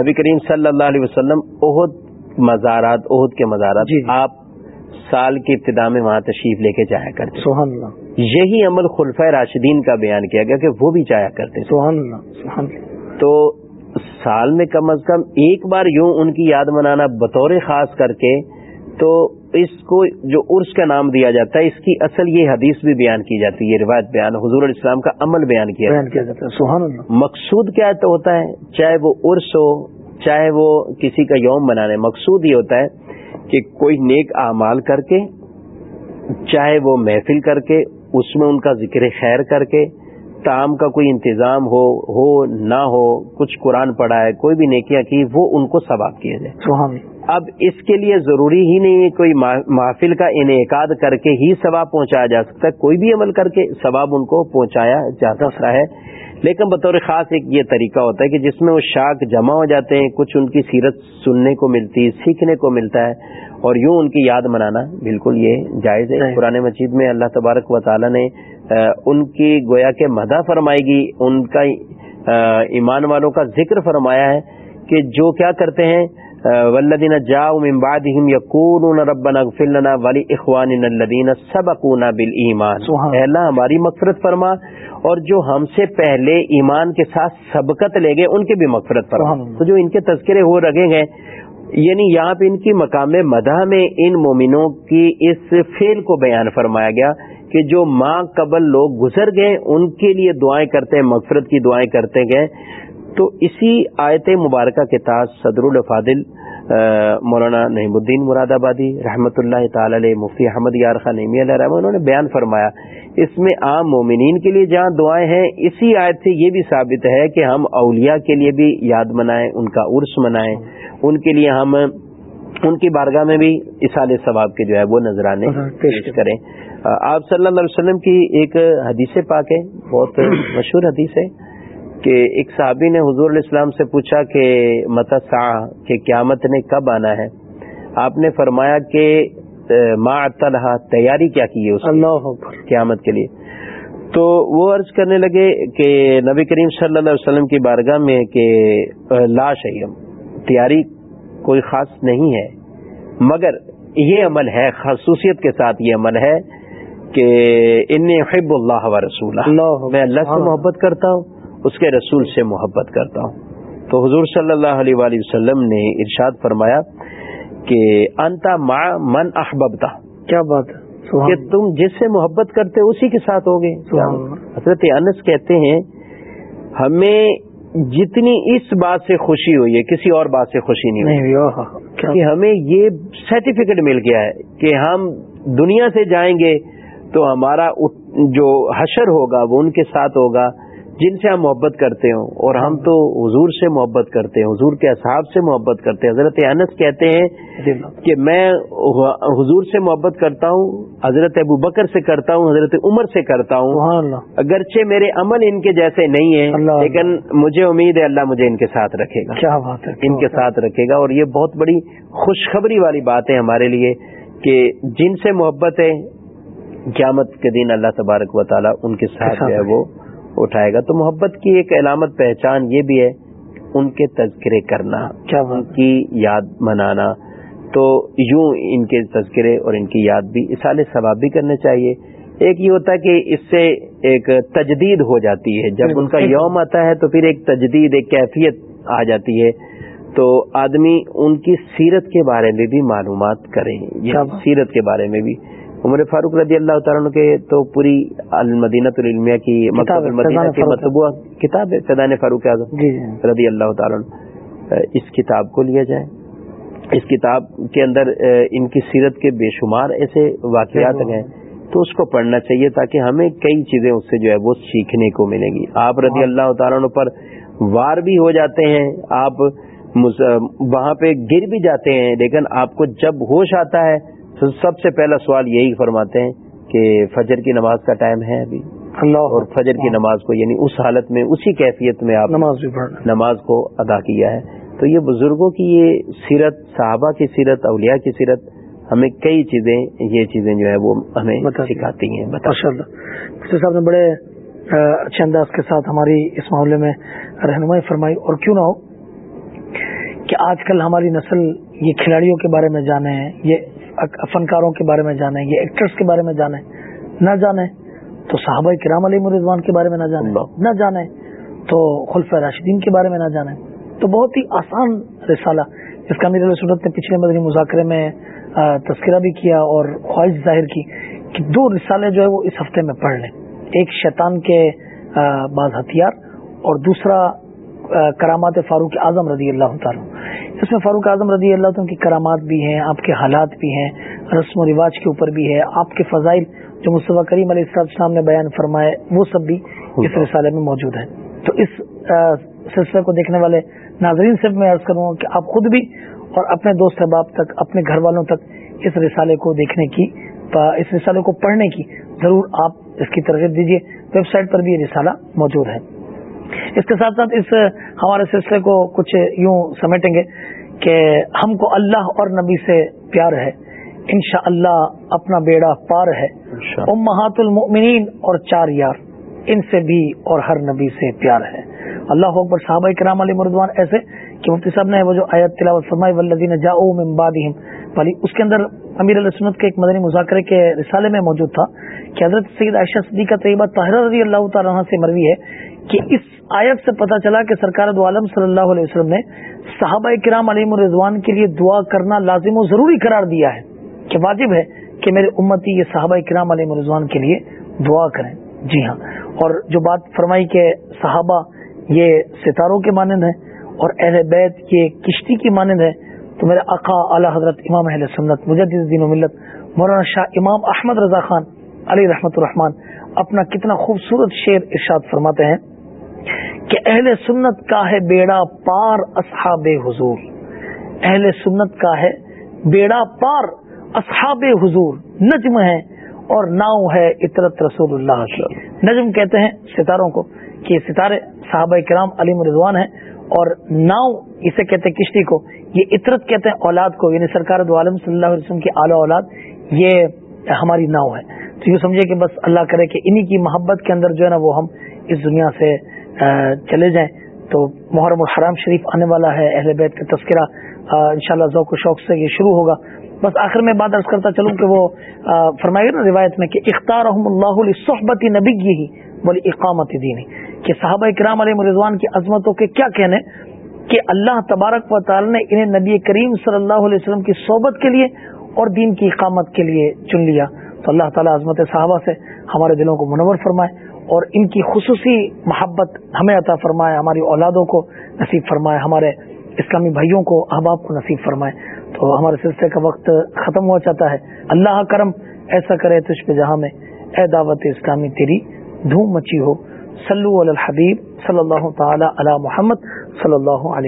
نبی کریم صلی اللہ علیہ وسلم عہد مزارات عہد کے مزارات جی جی۔ آپ سال کی ابتدا میں وہاں تشریف لے کے جایا کرتے۔ سبحان اللہ۔ یہی عمل خلفۂ راشدین کا بیان کیا گیا کہ وہ بھی جایا کرتے۔ سبحان اللہ سبحان اللہ۔ تو سال میں کم از کم ایک بار یوں ان کی یاد منانا بطور خاص کر کے تو اس کو جو عرس کا نام دیا جاتا ہے اس کی اصل یہ حدیث بھی بیان کی جاتی ہے یہ روایت بیان حضور علیہ السلام کا عمل بیان کیا بیان کیا جاتا ہے۔ سبحان اللہ۔ مقصود کیا تو ہوتا ہے؟ چاہے وہ عرس ہو چاہے وہ کسی کا یوم منانے مقصود یہ ہوتا ہے کہ کوئی نیک اعمال کر کے چاہے وہ محفل کر کے اس میں ان کا ذکر خیر کر کے تعام کا کوئی انتظام ہو ہو نہ ہو کچھ قرآن پڑھا ہے کوئی بھی نیکیاں کی وہ ان کو ثواب کیا جائے اب اس کے لیے ضروری ہی نہیں ہے کوئی محفل کا انعقاد کر کے ہی ثواب پہنچایا جا سکتا ہے کوئی بھی عمل کر کے ثواب ان کو پہنچایا جا سکتا ہے۔ لیکن بطور خاص ایک یہ طریقہ ہوتا ہے کہ جس میں وہ شاک جمع ہو جاتے ہیں کچھ ان کی سیرت سننے کو ملتی سیکھنے کو ملتا ہے اور یوں ان کی یاد منانا بالکل یہ جائز ہے۔ قرآن مجید میں اللہ تبارک و تعالیٰ نے ان کی گویا کے مدح فرمائے گی ان کا ایمان والوں کا ذکر فرمایا ہے کہ جو کیا کرتے ہیں ولدین جا من بعدهم یقون ربنا اغفر لنا ولی اخوان الذین سبقونا بالایمان۔ اے اللہ ہماری مغفرت فرما اور جو ہم سے پہلے ایمان کے ساتھ سبقت لے گئے ان کے بھی مغفرت فرما۔ تو جو ان کے تذکرے ہو رگے گئے یعنی یہاں پہ ان کی مقام مدح میں ان مومنوں کی اس فیل کو بیان فرمایا گیا کہ جو ماں قبل لوگ گزر گئے ان کے لیے دعائیں کرتے ہیں مغفرت کی دعائیں کرتے گئے تو اسی آیت مبارکہ کے تحت صدر الفادل مولانا نعیم الدین مراد آبادی رحمۃ اللہ تعالی علیہ مفتی احمد یار خان نعمی علیہ رحمٰ انہوں نے بیان فرمایا اس میں عام مومنین کے لیے جہاں دعائیں ہیں اسی آیت سے یہ بھی ثابت ہے کہ ہم اولیاء کے لیے بھی یاد منائیں ان کا عرس منائیں ان کے لیے ہم ان کی بارگاہ میں بھی اصال ثواب کے جو ہے وہ نذرانے پیش کریں۔ آپ صلی اللہ علیہ وسلم کی ایک حدیث پاک ہے بہت مشہور حدیث ہے۔ کہ ایک صحابی نے حضور علیہ السلام سے پوچھا کہ متا کہ قیامت نے کب آنا ہے؟ آپ نے فرمایا کہ ماں طلحہ تیاری کیا کی ہے اللہ قیامت کے لیے۔ تو وہ عرض کرنے لگے کہ نبی کریم صلی اللہ علیہ وسلم کی بارگاہ میں کہ لاش ہے تیاری کوئی خاص نہیں ہے۔ مگر یہ عمل ہے خصوصیت کے ساتھ یہ عمل ہے کہ ان حب اللہ و رسول میں اللہ سے محبت کرتا ہوں۔ اس کے رسول سے محبت کرتا ہوں۔ تو حضور صلی اللہ علیہ وآلہ وسلم نے ارشاد فرمایا کہ انتا ما من احببتا کیا بات کہ تم جس سے محبت کرتے اسی کے ساتھ ہوگے۔ حضرت انس کہتے ہیں ہمیں جتنی اس بات سے خوشی ہوئی ہے کسی اور بات سے خوشی نہیں ہوئی۔ کہ ہمیں یہ سرٹیفکیٹ مل گیا ہے کہ ہم دنیا سے جائیں گے تو ہمارا جو حشر ہوگا وہ ان کے ساتھ ہوگا۔ جن سے ہم محبت کرتے ہوں اور ہم تو حضور سے محبت کرتے ہیں حضور کے اصحاب سے محبت کرتے ہیں۔ حضرت انس کہتے ہیں کہ میں حضور سے محبت کرتا ہوں حضرت ابو بکر سے کرتا ہوں حضرت عمر سے کرتا ہوں۔ اگرچہ میرے عمل ان کے جیسے نہیں ہیں لیکن مجھے امید ہے اللہ مجھے ان کے ساتھ رکھے گا۔ کیا بات ہے ان کے ساتھ رکھے گا۔ اور یہ بہت بڑی خوشخبری والی بات ہے ہمارے لیے کہ جن سے محبت ہے قیامت کے دن اللہ تبارک و تعالیٰ ان کے ساتھ جو ہے وہ اٹھائے گا تو محبت کی ایک علامت پہچان یہ بھی ہے ان کے تذکرے کرنا ان کی یاد منانا۔ تو یوں ان کے تذکرے اور ان کی یاد بھی اسال ثواب بھی کرنے چاہیے۔ ایک یہ ہوتا ہے کہ اس سے ایک تجدید ہو جاتی ہے۔ جب ان کا یوم آتا ہے تو پھر ایک تجدید ایک کیفیت آ جاتی ہے۔ تو آدمی ان کی سیرت کے بارے میں بھی معلومات کریں۔ سیرت کے بارے میں بھی۔ عمر فاروق رضی اللہ تعالیٰ کے تو پوری المدینہ العلمیہ کی المدینہ کی مطبوع کتاب ہے فیضان فاروق اعظم جی، جی۔ رضی اللہ تعالیٰ اس کتاب کو لیا جائے۔ اس کتاب کے اندر ان کی سیرت کے بے شمار ایسے واقعات ہیں۔ تو اس کو پڑھنا چاہیے تاکہ ہمیں کئی چیزیں اس سے جو ہے وہ سیکھنے کو ملے گی۔ آپ رضی اللہ تعالیٰ پر وار بھی ہو جاتے ہیں۔ آپ وہاں پہ گر بھی جاتے ہیں لیکن آپ کو جب ہوش آتا ہے تو سب سے پہلا سوال یہی فرماتے ہیں کہ فجر کی نماز کا ٹائم ہے ابھی؟ اللہ اور فجر کی نماز کو یعنی اس حالت میں اسی کیفیت میں آپ نماز نماز کو ادا کیا ہے۔ تو یہ بزرگوں کی یہ سیرت صحابہ کی سیرت اولیاء کی سیرت ہمیں کئی چیزیں یہ چیزیں جو ہے وہ ہمیں سکھاتی ہیں صاحب نے بڑے اچھے انداز کے ساتھ ہماری اس معاملے میں رہنمائی فرمائی۔ اور کیوں نہ ہو کہ آج کل ہماری نسل یہ کھلاڑیوں کے بارے میں جانے یہ فنکاروں کے بارے میں جانیں یہ ایکٹرز کے بارے میں جانیں نہ جانیں تو صحابہ کرام علی مرضوان کے بارے میں نہ جانیں نہ جانیں تو خلف راشدین کے بارے میں نہ جانیں تو بہت ہی آسان رسالہ. جس کا میرے صورت نے پچھلے مدنی مذاکرے میں تذکرہ بھی کیا اور خواہش ظاہر کی کہ دو رسالے جو ہے وہ اس ہفتے میں پڑھ لیں. ایک شیطان کے بعض ہتھیار اور دوسرا کرامات فاروق اعظم رضی اللہ تعالیٰ اس میں فاروق اعظم رضی اللہ تعالیٰ کی کرامات بھی ہیں، آپ کے حالات بھی ہیں، رسم و رواج کے اوپر بھی ہے۔ آپ کے فضائل جو مصطفیٰ کریم علیہ السلام نے بیان فرمائے، وہ سب بھی اس رسالے میں موجود ہیں۔ تو اس سلسلے کو دیکھنے والے ناظرین سے میں عرض کروں کہ آپ خود بھی اور اپنے دوست احباب تک، اپنے گھر والوں تک اس رسالے کو دیکھنے کی اس رسالے کو پڑھنے کی ضرور آپ اس کی ترغیب دیجیے ویب سائٹ پر بھی یہ رسالہ موجود ہے۔ اس کے ساتھ ساتھ اس ہمارے سلسلے کو کچھ یوں سمیٹیں گے کہ ہم کو اللہ اور نبی سے پیار ہے انشاء اللہ اپنا بیڑا پار ہے۔ امہات المؤمنین اور چار یار ان سے بھی اور ہر نبی سے پیار ہے۔ اللہ اکبر صحابہ کرام علی مردوان ایسے کہ مفتی صاحب نے وہ جو آیت تلاوت فرمائی ولدین جا من بعدہم والی اس کے اندر امیر علیہ سنت کے ایک مدنی مذاکرے کے رسالے میں موجود تھا کہ حضرت سید عائشہ صدیقہ طیبہ طاہرہ رضی اللہ تعالیٰ سے مروی ہے کہ اس آیت سے پتہ چلا کہ سرکار دو عالم صلی اللہ علیہ وسلم نے صحابہ کرام علی رضوان کے لیے دعا کرنا لازم و ضروری قرار دیا ہے کہ واجب ہے کہ میرے امتی یہ صحابہ کرام علی رضوان کے لیے دعا کریں۔ جی ہاں۔ اور جو بات فرمائی کہ صحابہ یہ ستاروں کے مانند ہیں اور اہل بیت یہ کشتی کی مانند ہے تو میرے آقا اعلی حضرت امام اہل سنت مجدد دین و ملت مولانا شاہ امام احمد رضا خان علی رحمت الرحمان اپنا کتنا خوبصورت شعر ارشاد فرماتے ہیں کہ اہل سنت کا ہے بیڑا پار اصحاب حضور۔ اہل سنت کا ہے بیڑا پار اصحاب حضور۔ نجم ہے اور ناؤ ہے اطرت رسول اللہ۔ نجم کہتے ہیں ستاروں کو کہ ستارے صحابہ کرام علی رضوان ہیں اور ناؤ اسے کہتے ہیں کشتی کو، یہ عطرت کہتے ہیں اولاد کو یعنی سرکار دو عالم صلی اللہ علیہ وسلم کی اعلی اولاد، یہ ہماری ناؤ ہے۔ تو یہ سمجھے کہ بس اللہ کرے کہ انہی کی محبت کے اندر جو ہے نا وہ ہم اس دنیا سے چلے جائیں۔ تو محرم الحرام شریف آنے والا ہے، اہل بیت کا تذکرہ انشاءاللہ ذوق و شوق سے یہ شروع ہوگا۔ بس آخر میں بات عرض کرتا چلوں کہ وہ فرمائے نا روایت میں کہ اختار اللہ صحبت نبی ہی بولی اقامت دینی۔ کہ صحابہ کرام علیہ مرضوان کی عظمتوں کے کیا کہنے؟ کہ اللہ تبارک و تعالی نے انہیں نبی کریم صلی اللہ علیہ وسلم کی صحبت کے لیے اور دین کی اقامت کے لیے چن لیا۔ تو اللہ تعالیٰ عظمت صحابہ سے ہمارے دلوں کو منور فرمائے اور ان کی خصوصی محبت ہمیں عطا فرمائے، ہماری اولادوں کو نصیب فرمائے، ہمارے اسلامی بھائیوں کو، احباب کو نصیب فرمائے۔ تو ہمارے سلسلے کا وقت ختم ہوا چاہتا ہے۔ اللہ کرم، ایسا کرے تجھ پہ جہاں میں، اے دعوت اسلامی تیری دھوم مچی ہو۔ صلو علی الحبیب صلی اللہ تعالی علی محمد صلی اللہ علیہ